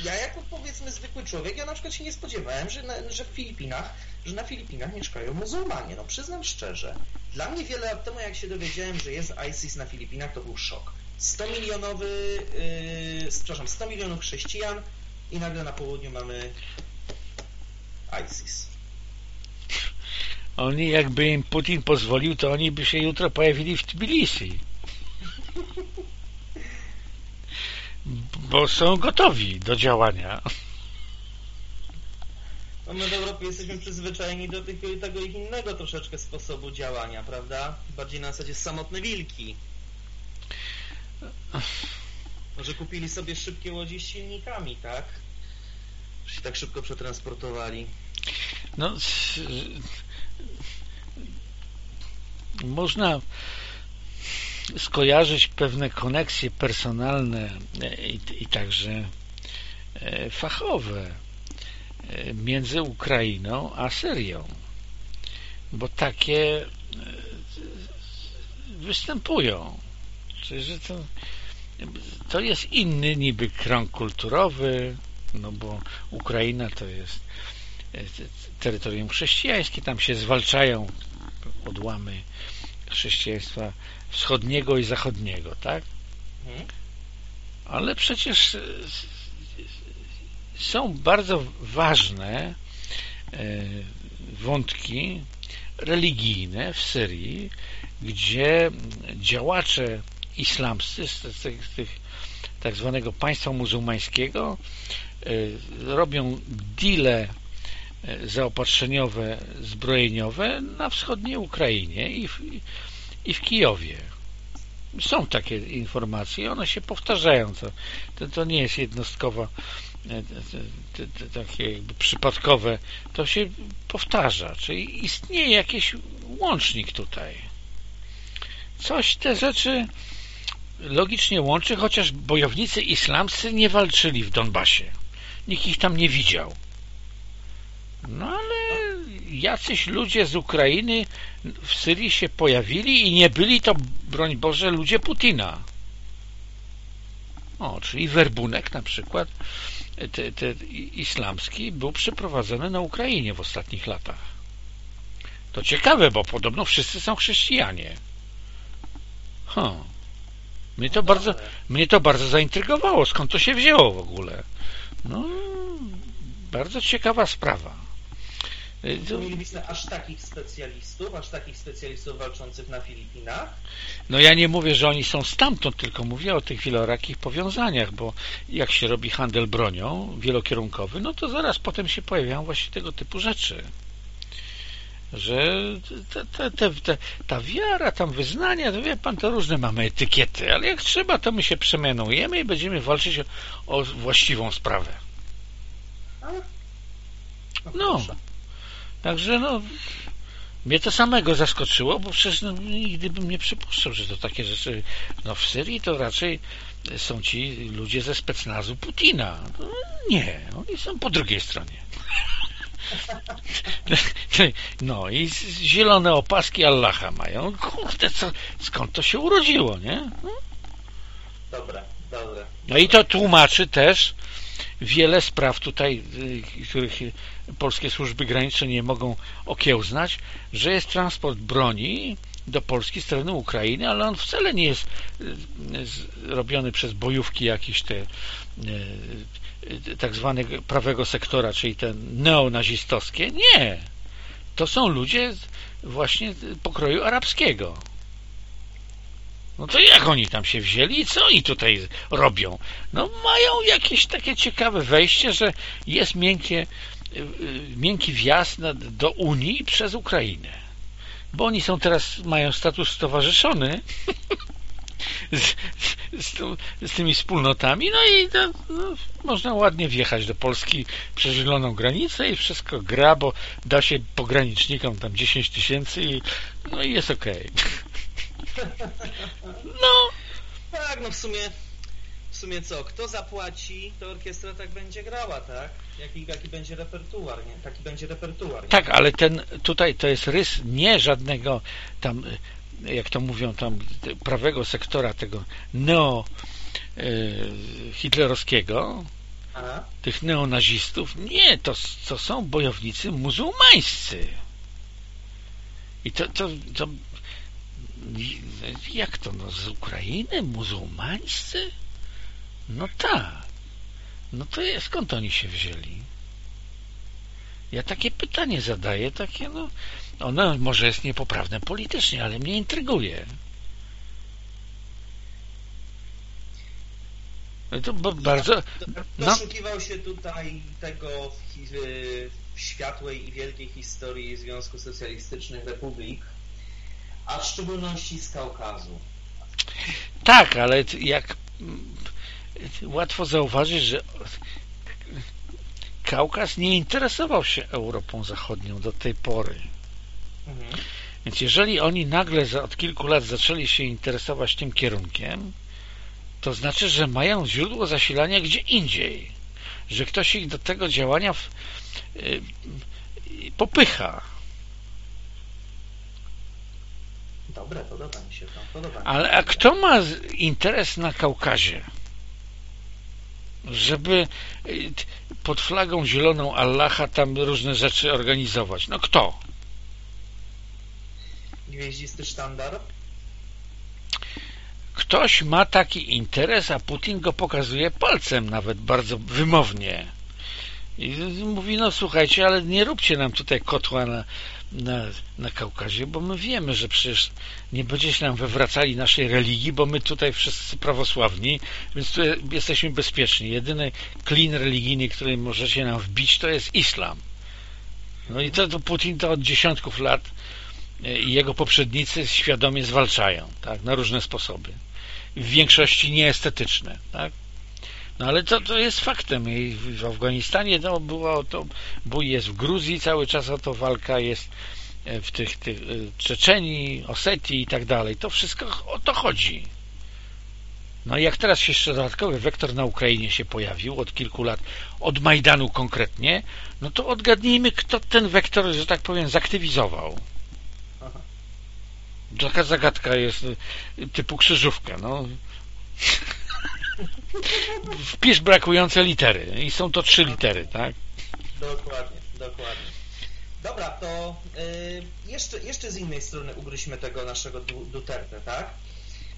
ja, ja jako powiedzmy zwykły człowiek, ja na przykład się nie spodziewałem, że, na, że w Filipinach, że na Filipinach mieszkają muzułmanie. No przyznam szczerze, dla mnie wiele lat temu, jak się dowiedziałem, że jest ISIS na Filipinach, to był szok. 100 milionowy, yy, przepraszam, 100 milionów chrześcijan i nagle na południu mamy ISIS. Oni, jakby im Putin pozwolił, to oni by się jutro pojawili w Tbilisi. <laughs> bo są gotowi do działania. No my w Europie jesteśmy przyzwyczajeni do tego, tego ich innego troszeczkę sposobu działania, prawda? Bardziej na zasadzie samotne wilki. Może kupili sobie szybkie łodzie z silnikami, tak? Że się tak szybko przetransportowali. No, można skojarzyć pewne koneksje personalne i, i także e, fachowe e, między Ukrainą a Syrią, bo takie e, występują. Czyli, to, to jest inny niby krąg kulturowy, no bo Ukraina to jest terytorium chrześcijańskie, tam się zwalczają odłamy chrześcijaństwa wschodniego i zachodniego, tak? Mhm. Ale przecież e, są bardzo ważne e, wątki religijne w Syrii, gdzie działacze islamscy z tych, tych tak zwanego państwa muzułmańskiego e, robią deale zaopatrzeniowe, zbrojeniowe na wschodniej Ukrainie i i w Kijowie. Są takie informacje, one się powtarzają. To, to, to nie jest jednostkowo e, takie jakby przypadkowe, to się powtarza, czyli istnieje jakiś łącznik tutaj. Coś te rzeczy logicznie łączy, chociaż bojownicy islamscy nie walczyli w Donbasie. Nikt ich tam nie widział. No ale jacyś ludzie z Ukrainy w Syrii się pojawili i nie byli to, broń Boże, ludzie Putina. O, czyli werbunek na przykład te, te islamski był przeprowadzony na Ukrainie w ostatnich latach. To ciekawe, bo podobno wszyscy są chrześcijanie. Huh. Mnie to bardzo, mnie to bardzo zaintrygowało, skąd to się wzięło w ogóle. No, bardzo ciekawa sprawa. To mielibyśmy aż takich specjalistów, aż takich specjalistów walczących na Filipinach? No ja nie mówię, że oni są stamtąd, tylko mówię o tych wielorakich powiązaniach, bo jak się robi handel bronią wielokierunkowy, no to zaraz potem się pojawiają właśnie tego typu rzeczy. Że te, te, te, te, ta wiara, tam wyznania, to wie pan, to różne mamy etykiety, ale jak trzeba, to my się przemianujemy i będziemy walczyć o, o właściwą sprawę. No, no Także no, mnie to samego zaskoczyło, bo przecież no, nigdy bym nie przypuszczał, że to takie rzeczy, no w Syrii to raczej są ci ludzie ze specnazu Putina. No, nie, oni są po drugiej stronie. <laughs> No i zielone opaski Allaha mają. Kurde, co, skąd to się urodziło, nie? No. Dobra, dobra. No i to tłumaczy też wiele spraw tutaj, y, których polskie służby graniczne nie mogą okiełznać, że jest transport broni do Polski z terenu Ukrainy, ale on wcale nie jest robiony przez bojówki jakieś te tak zwanego prawego sektora, czyli te neonazistowskie. Nie. To są ludzie właśnie pokroju arabskiego. No to jak oni tam się wzięli i co oni tutaj robią? No mają jakieś takie ciekawe wejście, że jest miękkie, y, y, miękki wjazd do Unii przez Ukrainę. Bo oni są teraz, mają status stowarzyszony <laughs> z, z, z, tymi wspólnotami, no i to, no, można ładnie wjechać do Polski przez zieloną granicę i wszystko gra, bo da się pogranicznikom tam 10 tysięcy i no i jest okej. Okay. <laughs> No. Tak, no w sumie w sumie co, kto zapłaci, to orkiestra tak będzie grała, tak? Jaki, jaki będzie repertuar, nie? Taki będzie repertuar. Nie? Tak, ale ten tutaj to jest rys nie żadnego tam, jak to mówią tam, prawego sektora tego neo e, hitlerowskiego, Aha. tych neonazistów. Nie, to, to są bojownicy muzułmańscy. I to, to, to jak to, no z Ukrainy? Muzułmańscy? No tak. No to jest, skąd oni się wzięli? Ja takie pytanie zadaję, takie no, ono może jest niepoprawne politycznie, ale mnie intryguje. No to bardzo... No. Doszukiwał się tutaj tego w, w światłej i wielkiej historii Związku Socjalistycznych Republik, a w szczególności z Kaukazu. Tak, ale jak łatwo zauważyć, że Kaukaz nie interesował się Europą Zachodnią do tej pory. Mhm. Więc jeżeli oni nagle za, od kilku lat zaczęli się interesować tym kierunkiem, to znaczy, że mają źródło zasilania gdzie indziej. Że ktoś ich do tego działania w, y, popycha. Dobre, podoba mi się to. Podoba Ale a kto ma interes na Kaukazie? Żeby y, pod flagą zieloną Allaha tam różne rzeczy organizować. No kto? Gwieździsty sztandar? Ktoś ma taki interes, a Putin go pokazuje palcem nawet bardzo wymownie. I mówi, no słuchajcie, ale nie róbcie nam tutaj kotła na, na, na Kaukazie, bo my wiemy, że przecież nie będziecie nam wywracali naszej religii, bo my tutaj wszyscy prawosławni, więc tu jesteśmy bezpieczni. Jedyny klin religijny, który możecie nam wbić, to jest islam. No i to, to Putin to od dziesiątków lat e, i jego poprzednicy świadomie zwalczają, tak, na różne sposoby. W większości nieestetyczne, tak. No ale to, to jest faktem. I w Afganistanie to było to bój jest w Gruzji, cały czas o to walka jest e, w tych, tych e, Czeczeni, Osetii i tak dalej. To wszystko o to chodzi. No i jak teraz jeszcze dodatkowy wektor na Ukrainie się pojawił od kilku lat, od Majdanu konkretnie, no to odgadnijmy, kto ten wektor, że tak powiem, zaktywizował. Aha. Taka zagadka jest e, typu krzyżówka. No. <laughs> Wpisz brakujące litery i są to trzy litery, tak? Dokładnie, dokładnie. Dobra, to y, jeszcze, jeszcze z innej strony ugryźmy tego naszego Duterte, tak?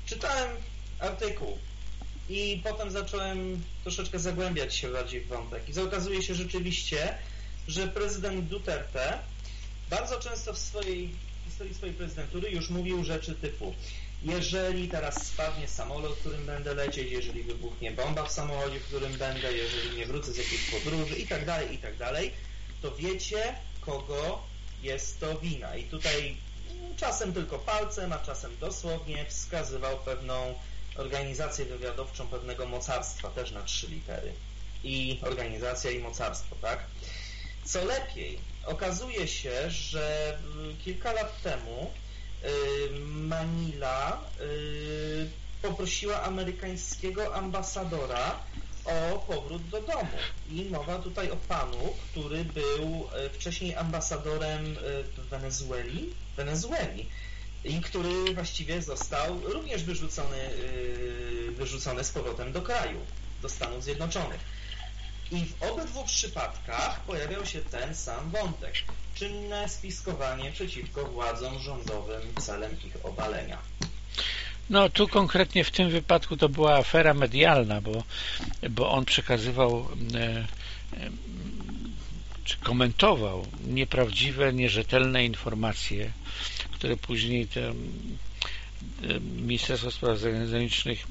Czytałem artykuł i potem zacząłem troszeczkę zagłębiać się bardziej w wątek i okazuje się rzeczywiście, że prezydent Duterte bardzo często w swojej historii swojej prezydentury już mówił rzeczy typu jeżeli teraz spadnie samolot, którym będę lecieć, jeżeli wybuchnie bomba w samochodzie, w którym będę, jeżeli nie wrócę z jakiejś podróży i tak dalej, i tak dalej, to wiecie, kogo jest to wina. I tutaj czasem tylko palcem, a czasem dosłownie wskazywał pewną organizację wywiadowczą pewnego mocarstwa, też na trzy litery. I organizacja i mocarstwo, tak? Co lepiej, okazuje się, że kilka lat temu Manila y, poprosiła amerykańskiego ambasadora o powrót do domu. I mowa tutaj o panu, który był y, wcześniej ambasadorem w Wenezueli, Wenezueli i który właściwie został również wyrzucony, wyrzucony z powrotem do kraju, do Stanów Zjednoczonych. I w obydwu przypadkach pojawiał się ten sam wątek. czynne spiskowanie przeciwko władzom rządowym celem ich obalenia. No tu konkretnie w tym wypadku to była afera medialna, bo, bo on przekazywał e, e, czy komentował nieprawdziwe, nierzetelne informacje, które później te, e, Ministerstwo Spraw Zagranicznych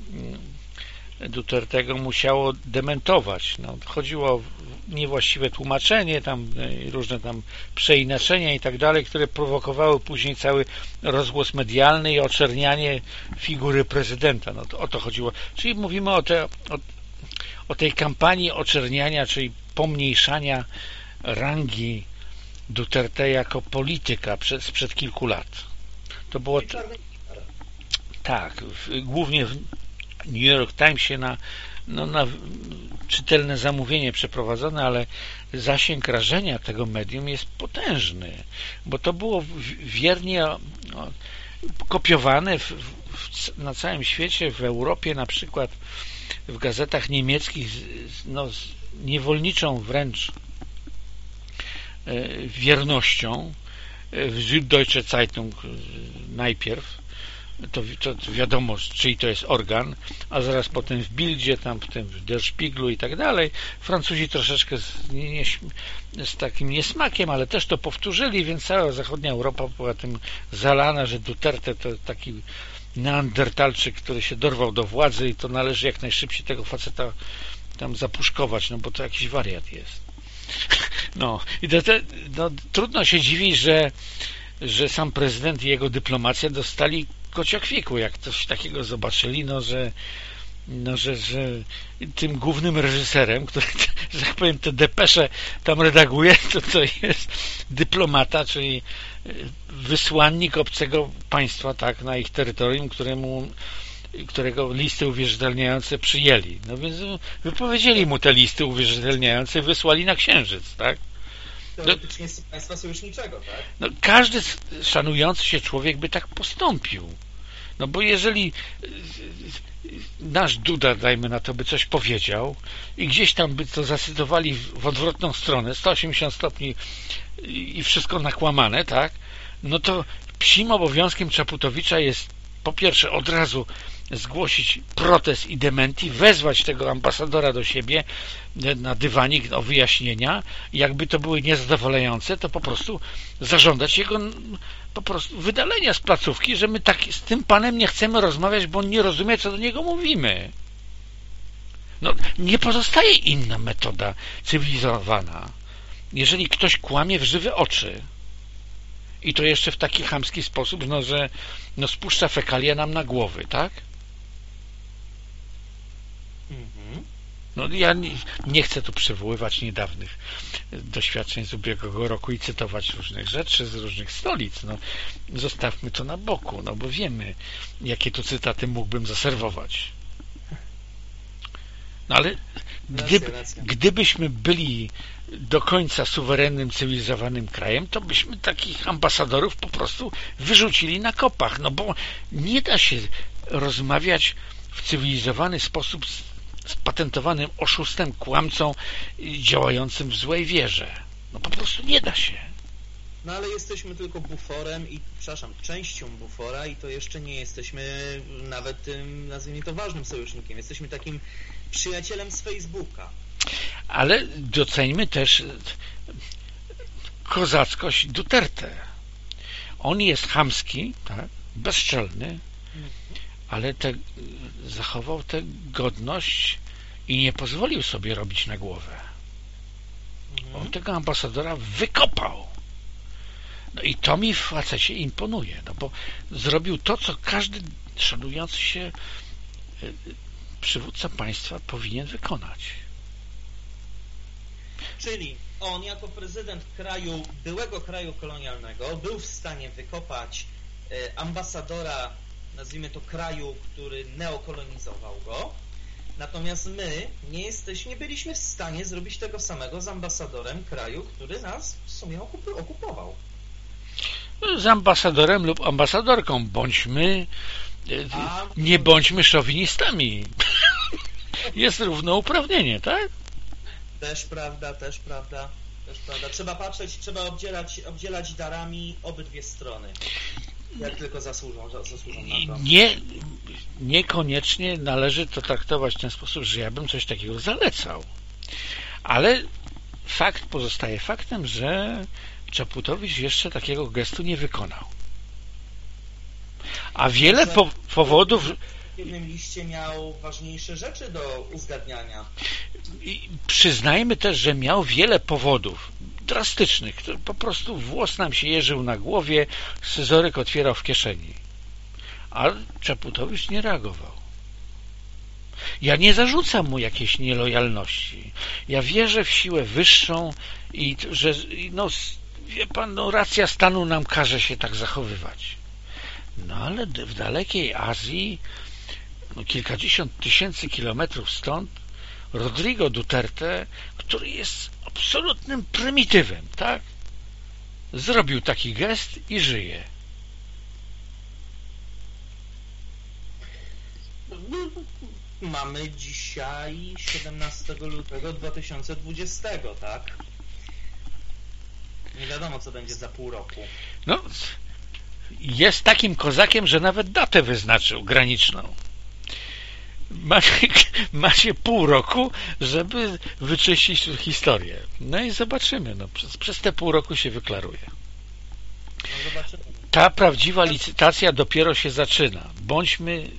Dutertego musiało dementować. No, chodziło o niewłaściwe tłumaczenie, tam e, różne tam przeinaczenia i tak dalej, które prowokowały później cały rozgłos medialny i oczernianie figury prezydenta. No to o to chodziło. Czyli mówimy o, te, o, o tej kampanii oczerniania, czyli pomniejszania rangi Duterte jako polityka przed, sprzed kilku lat. To było... Tak, w, głównie w New York Timesie na, no, na czytelne zamówienie przeprowadzone, ale zasięg rażenia tego medium jest potężny, bo to było wiernie no, kopiowane w, w, na całym świecie, w Europie na przykład w gazetach niemieckich no, z niewolniczą wręcz e, wiernością w Süddeutsche Zeitung e, najpierw to, to wiadomo, czyj to jest organ, a zaraz potem w Bildzie, tam potem w Der Spiegelu i tak dalej. Francuzi troszeczkę z, nie, nie, z takim niesmakiem, ale też to powtórzyli, więc cała zachodnia Europa była tym zalana, że Duterte to taki neandertalczyk, który się dorwał do władzy i to należy jak najszybciej tego faceta tam zapuszkować, no bo to jakiś wariat jest. <laughs> No i to, no, trudno się dziwić, że że sam prezydent i jego dyplomacja dostali kociokwiku, jak coś takiego zobaczyli, no że no, że, że tym głównym reżyserem, który, <laughs> że tak powiem, te depesze tam redaguje, to to jest dyplomata, czyli wysłannik obcego państwa, tak, na ich terytorium, któremu którego listy uwierzytelniające przyjęli. No więc wypowiedzieli mu te listy uwierzytelniające i wysłali na księżyc, tak? Teoretycznie no, państwa sojuszniczego, tak? No, każdy szanujący się człowiek by tak postąpił. No bo jeżeli y, y, nasz Duda, dajmy na to, by coś powiedział i gdzieś tam by to zasytowali w odwrotną stronę, 180 stopni i wszystko nakłamane, tak? No to psim obowiązkiem Czaputowicza jest po pierwsze od razu zgłosić protest i dementi, wezwać tego ambasadora do siebie na dywanik o wyjaśnienia. Jakby to były niezadowalające, to po prostu zażądać jego po prostu wydalenia z placówki, że my tak z tym panem nie chcemy rozmawiać, bo on nie rozumie, co do niego mówimy. No, nie pozostaje inna metoda cywilizowana. Jeżeli ktoś kłamie w żywe oczy, i to jeszcze w taki chamski sposób, no, że no, spuszcza fekalia nam na głowy, tak? Mhm. No, ja nie, nie, chcę tu przywoływać niedawnych doświadczeń z ubiegłego roku i cytować różnych rzeczy z różnych stolic. No, zostawmy to na boku, no bo wiemy, jakie tu cytaty mógłbym zaserwować. No ale gdyby, gdybyśmy byli do końca suwerennym, cywilizowanym krajem, to byśmy takich ambasadorów po prostu wyrzucili na kopach. No bo nie da się rozmawiać w cywilizowany sposób z, z patentowanym oszustem, kłamcą działającym w złej wierze. No po prostu nie da się. No ale jesteśmy tylko buforem i, przepraszam, częścią bufora i to jeszcze nie jesteśmy nawet tym, nazwijmy to, ważnym sojusznikiem. Jesteśmy takim przyjacielem z Facebooka. Ale doceńmy też kozackość Duterte. On jest chamski, tak? bezczelny, ale te, zachował tę godność i nie pozwolił sobie robić na głowę. On tego ambasadora wykopał. No i to mi w facecie imponuje, no bo zrobił to, co każdy szanujący się y, przywódca państwa powinien wykonać. Czyli on jako prezydent kraju, byłego kraju kolonialnego był w stanie wykopać y, ambasadora, nazwijmy to kraju, który neokolonizował go, natomiast my nie, jesteśmy, nie byliśmy w stanie zrobić tego samego z ambasadorem kraju, który nas w sumie okupował z ambasadorem lub ambasadorką. Bądźmy, e, nie bądźmy szowinistami. <laughs> Jest równouprawnienie, tak? Też prawda, też prawda. też prawda. Trzeba patrzeć, trzeba obdzielać, obdzielać darami obydwie strony. Jak tylko zasłużą, zasłużą na to. Nie, niekoniecznie należy to traktować w ten sposób, że ja bym coś takiego zalecał. Ale fakt pozostaje faktem, że Czaputowicz jeszcze takiego gestu nie wykonał. A wiele po powodów... W jednym liście miał ważniejsze rzeczy do uzgadniania. I przyznajmy też, że miał wiele powodów drastycznych. Po prostu włos nam się jeżył na głowie, scyzoryk otwierał w kieszeni. A Czaputowicz nie reagował. Ja nie zarzucam mu jakiejś nielojalności. Ja wierzę w siłę wyższą i że no, wie pan, no, racja stanu nam każe się tak zachowywać. No ale w dalekiej Azji, no, kilkadziesiąt tysięcy kilometrów stąd, Rodrigo Duterte, który jest absolutnym prymitywem, tak? Zrobił taki gest i żyje. Mamy dzisiaj 17 lutego 2020, tak? Nie wiadomo, co będzie za pół roku. No, jest takim kozakiem, że nawet datę wyznaczył graniczną. Macie, macie pół roku, żeby wyczyścić historię. No i zobaczymy. No, przez, przez te pół roku się wyklaruje. No Ta prawdziwa licytacja dopiero się zaczyna. Bądźmy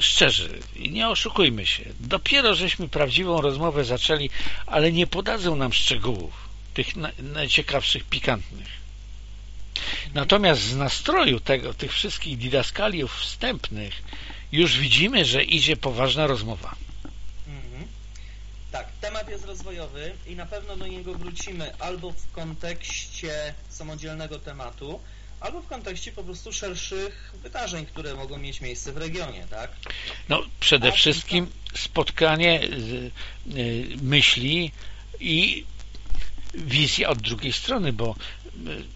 szczerzy i nie oszukujmy się. Dopiero żeśmy prawdziwą rozmowę zaczęli, ale nie podadzą nam szczegółów tych najciekawszych, pikantnych. Natomiast z nastroju tego, tych wszystkich didaskaliów wstępnych już widzimy, że idzie poważna rozmowa. Mhm. Tak, temat jest rozwojowy i na pewno do niego wrócimy albo w kontekście samodzielnego tematu, albo w kontekście po prostu szerszych wydarzeń, które mogą mieć miejsce w regionie, tak? No, przede wszystkim spotkanie myśli i wizja od drugiej strony, bo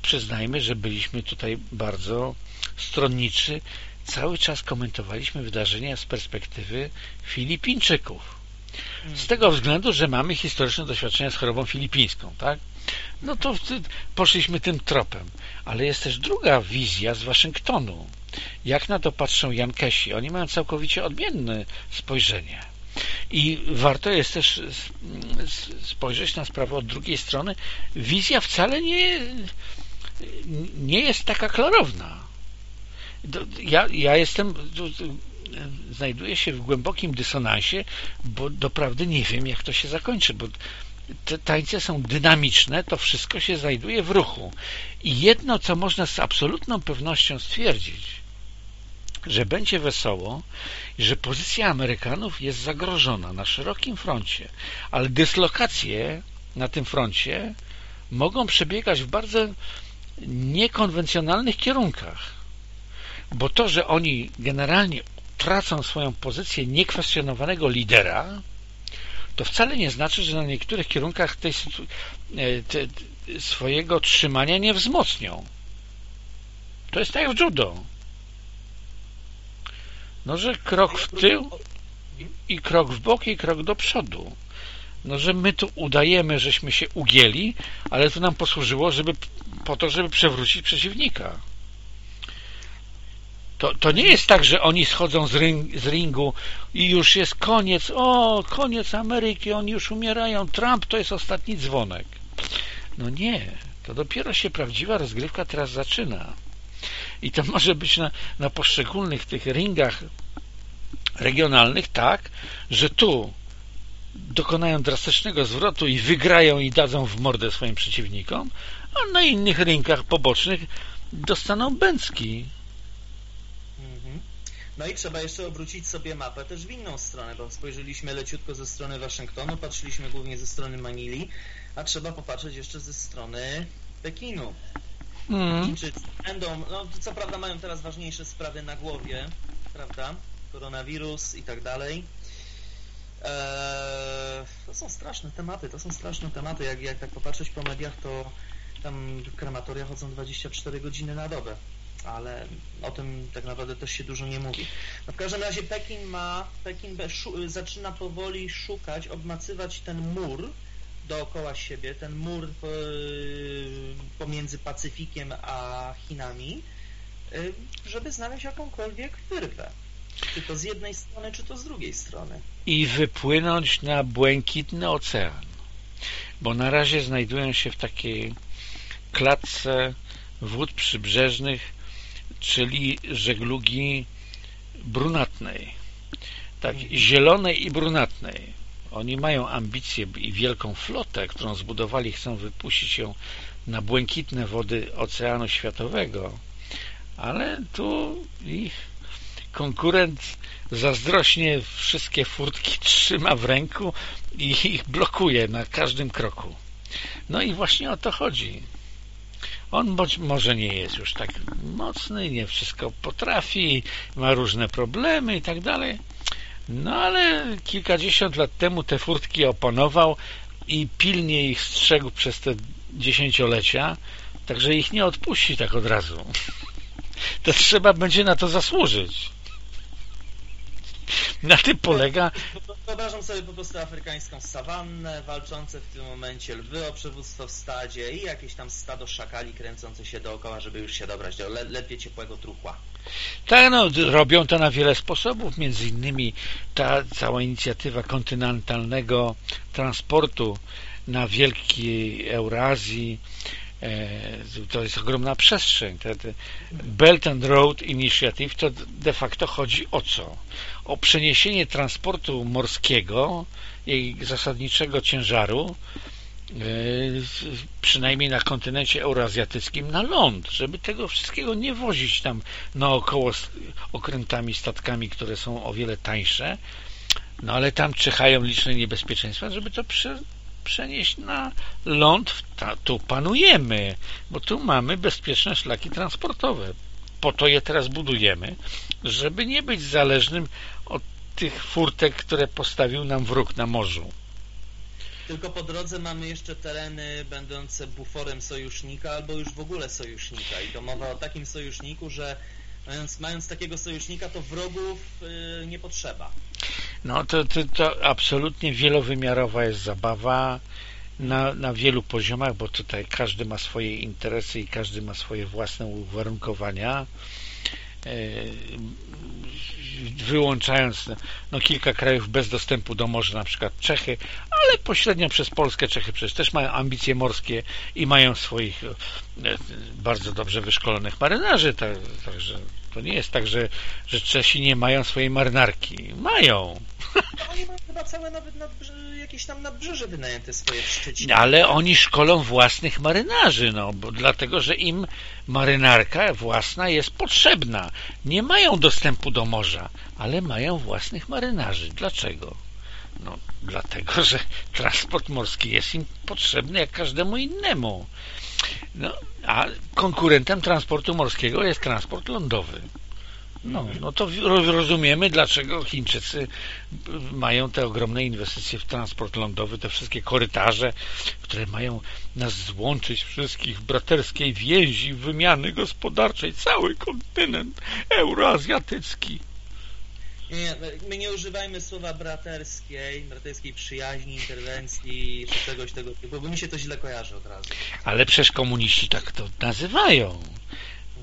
przyznajmy, że byliśmy tutaj bardzo stronniczy. Cały czas komentowaliśmy wydarzenia z perspektywy Filipińczyków. Z tego względu, że mamy historyczne doświadczenia z chorobą filipińską, tak? No to poszliśmy tym tropem. Ale jest też druga wizja z Waszyngtonu. Jak na to patrzą Jankesi? Oni mają całkowicie odmienne spojrzenie. I warto jest też spojrzeć na sprawę od drugiej strony. Wizja wcale nie, nie jest taka klarowna. Ja, ja jestem znajduję się w głębokim dysonansie, bo doprawdy nie wiem, jak to się zakończy, bo te tańce są dynamiczne, to wszystko się znajduje w ruchu. I jedno, co można z absolutną pewnością stwierdzić, że będzie wesoło i że pozycja Amerykanów jest zagrożona na szerokim froncie, ale dyslokacje na tym froncie mogą przebiegać w bardzo niekonwencjonalnych kierunkach. Bo to, że oni generalnie tracą swoją pozycję niekwestionowanego lidera, to wcale nie znaczy, że na niektórych kierunkach tej, e, te, swojego trzymania nie wzmocnią. To jest tak jak w judo. No, że krok w tył i krok w bok i krok do przodu. No, że my tu udajemy, żeśmy się ugięli, ale to nam posłużyło żeby, po to, żeby przewrócić przeciwnika. To, to nie jest tak, że oni schodzą z, ring, z ringu i już jest koniec, o, koniec Ameryki, oni już umierają, Trump to jest ostatni dzwonek. No nie, to dopiero się prawdziwa rozgrywka teraz zaczyna. I to może być na, na poszczególnych tych ringach regionalnych tak, że tu dokonają drastycznego zwrotu i wygrają i dadzą w mordę swoim przeciwnikom, a na innych ringach pobocznych dostaną bęcki no i trzeba jeszcze obrócić sobie mapę też w inną stronę, bo spojrzeliśmy leciutko ze strony Waszyngtonu, patrzyliśmy głównie ze strony Manili, a trzeba popatrzeć jeszcze ze strony Pekinu. Mm. Czy będą, no co prawda mają teraz ważniejsze sprawy na głowie, prawda? Koronawirus i tak dalej. Eee, to są straszne tematy, to są straszne tematy. Jak, jak tak popatrzeć po mediach, to tam krematoria chodzą 24 godziny na dobę ale o tym tak naprawdę też się dużo nie mówi. No w każdym razie Pekin ma, Pekin zaczyna powoli szukać, obmacywać ten mur dookoła siebie, ten mur pomiędzy Pacyfikiem a Chinami, żeby znaleźć jakąkolwiek wyrwę. Czy to z jednej strony, czy to z drugiej strony. I wypłynąć na błękitny ocean. Bo na razie znajdują się w takiej klatce wód przybrzeżnych, czyli żeglugi brunatnej. Tak, zielonej i brunatnej. Oni mają ambicje i wielką flotę, którą zbudowali, chcą wypuścić ją na błękitne wody Oceanu Światowego, ale tu ich konkurent zazdrośnie wszystkie furtki <laughs> trzyma w ręku i ich blokuje na każdym kroku. No i właśnie o to chodzi. On być może nie jest już tak mocny, nie wszystko potrafi, ma różne problemy i tak dalej. No ale kilkadziesiąt lat temu te furtki opanował i pilnie ich strzegł przez te dziesięciolecia, także ich nie odpuści tak od razu. <laughs> To trzeba będzie na to zasłużyć. <laughs> Na tym polega... Wyobrażam sobie po prostu afrykańską sawannę, walczące w tym momencie lwy o przywództwo w stadzie i jakieś tam stado szakali kręcące się dookoła, żeby już się dobrać do ledwie ciepłego truchła. Tak, no, robią to na wiele sposobów, między innymi ta cała inicjatywa kontynentalnego transportu na Wielkiej Eurazji, E, to jest ogromna przestrzeń. Belt and Road Initiative to de facto chodzi o co? O przeniesienie transportu morskiego, jej zasadniczego ciężaru, e, przynajmniej na kontynencie euroazjatyckim, na ląd, żeby tego wszystkiego nie wozić tam naokoło okrętami, statkami, które są o wiele tańsze, no ale tam czyhają liczne niebezpieczeństwa, żeby to przenieść na ląd, tu panujemy, bo tu mamy bezpieczne szlaki transportowe. Po to je teraz budujemy, żeby nie być zależnym od tych furtek, które postawił nam wróg na morzu. Tylko po drodze mamy jeszcze tereny będące buforem sojusznika albo już w ogóle sojusznika i to mowa o takim sojuszniku, że Mając, mając takiego sojusznika, to wrogów yy, nie potrzeba. No to, to, to absolutnie wielowymiarowa jest zabawa na, na wielu poziomach, bo tutaj każdy ma swoje interesy i każdy ma swoje własne uwarunkowania. Yy, wyłączając no, kilka krajów bez dostępu do morza, na przykład Czechy, ale pośrednio przez Polskę Czechy przecież też mają ambicje morskie i mają swoich e, bardzo dobrze wyszkolonych marynarzy, także to nie jest tak, że, że Czesi nie mają swojej marynarki. Mają. No, oni mają chyba całe nawet jakieś tam nadbrzeże wynajęte swoje w Szczecinie. Ale oni szkolą własnych marynarzy, no, bo dlatego, że im marynarka własna jest potrzebna. Nie mają dostępu do morza, ale mają własnych marynarzy. Dlaczego? No, dlatego, że transport morski jest im potrzebny jak każdemu innemu. No, a konkurentem transportu morskiego jest transport lądowy. No, no to rozumiemy, dlaczego Chińczycy mają te ogromne inwestycje w transport lądowy, te wszystkie korytarze, które mają nas złączyć wszystkich w braterskiej więzi, wymiany gospodarczej, cały kontynent euroazjatycki. Nie, my nie używajmy słowa braterskiej, braterskiej przyjaźni, interwencji, czy czegoś tego typu, bo mi się to źle kojarzy od razu. Ale przecież komuniści tak to nazywają.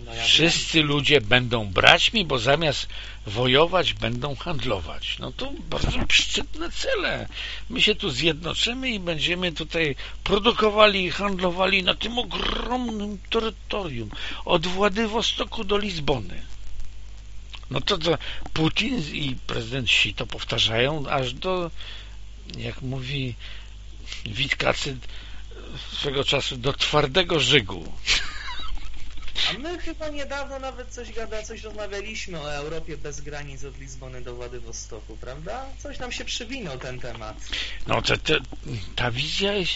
No ja Wszyscy wiem. ludzie będą braćmi, bo zamiast wojować, będą handlować. No to bardzo szczytne cele. My się tu zjednoczymy i będziemy tutaj produkowali i handlowali na tym ogromnym terytorium od Władywostoku do Lizbony. No to, to Putin i prezydent Xi to powtarzają aż do, jak mówi Witkacy swego czasu, do twardego żygu. A my chyba niedawno nawet coś gada, coś rozmawialiśmy o Europie bez granic od Lizbony do Władywostoku, prawda? Coś nam się przywinął ten temat. No to, to, ta wizja jest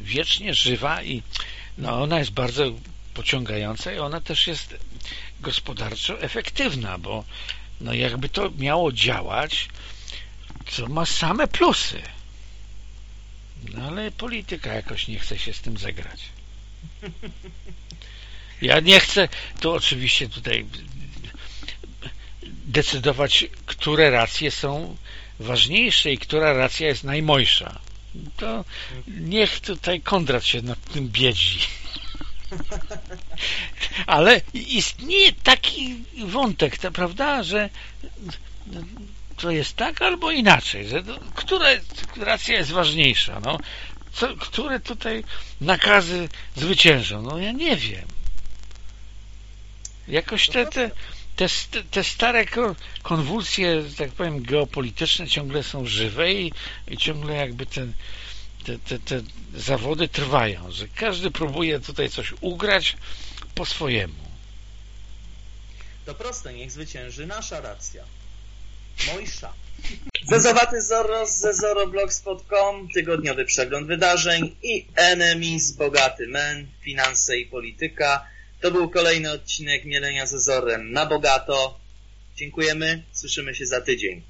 wiecznie żywa i no, ona jest bardzo pociągająca i ona też jest gospodarczo efektywna, bo no jakby to miało działać, to ma same plusy. No ale polityka jakoś nie chce się z tym zagrać. Ja nie chcę, to oczywiście tutaj decydować, które racje są ważniejsze i która racja jest najmojsza. To niech tutaj Kondrat się nad tym biedzi. Ale istnieje taki wątek, to prawda, że to jest tak albo inaczej, że która racja jest ważniejsza, no? Co, które tutaj nakazy zwyciężą? No ja nie wiem. Jakoś te, te, te, te stare konwulsje, tak powiem, geopolityczne ciągle są żywe i, i ciągle jakby ten, te, te, te zawody trwają, że każdy próbuje tutaj coś ugrać po swojemu. To proste, niech zwycięży nasza racja. Mojsza. <laughs> Zezowaty Zorro z zezoroblogspot.com, tygodniowy przegląd wydarzeń i Enemies, Bogaty Men, Finanse i Polityka. To był kolejny odcinek Mielenia ze Zorem na bogato. Dziękujemy, słyszymy się za tydzień.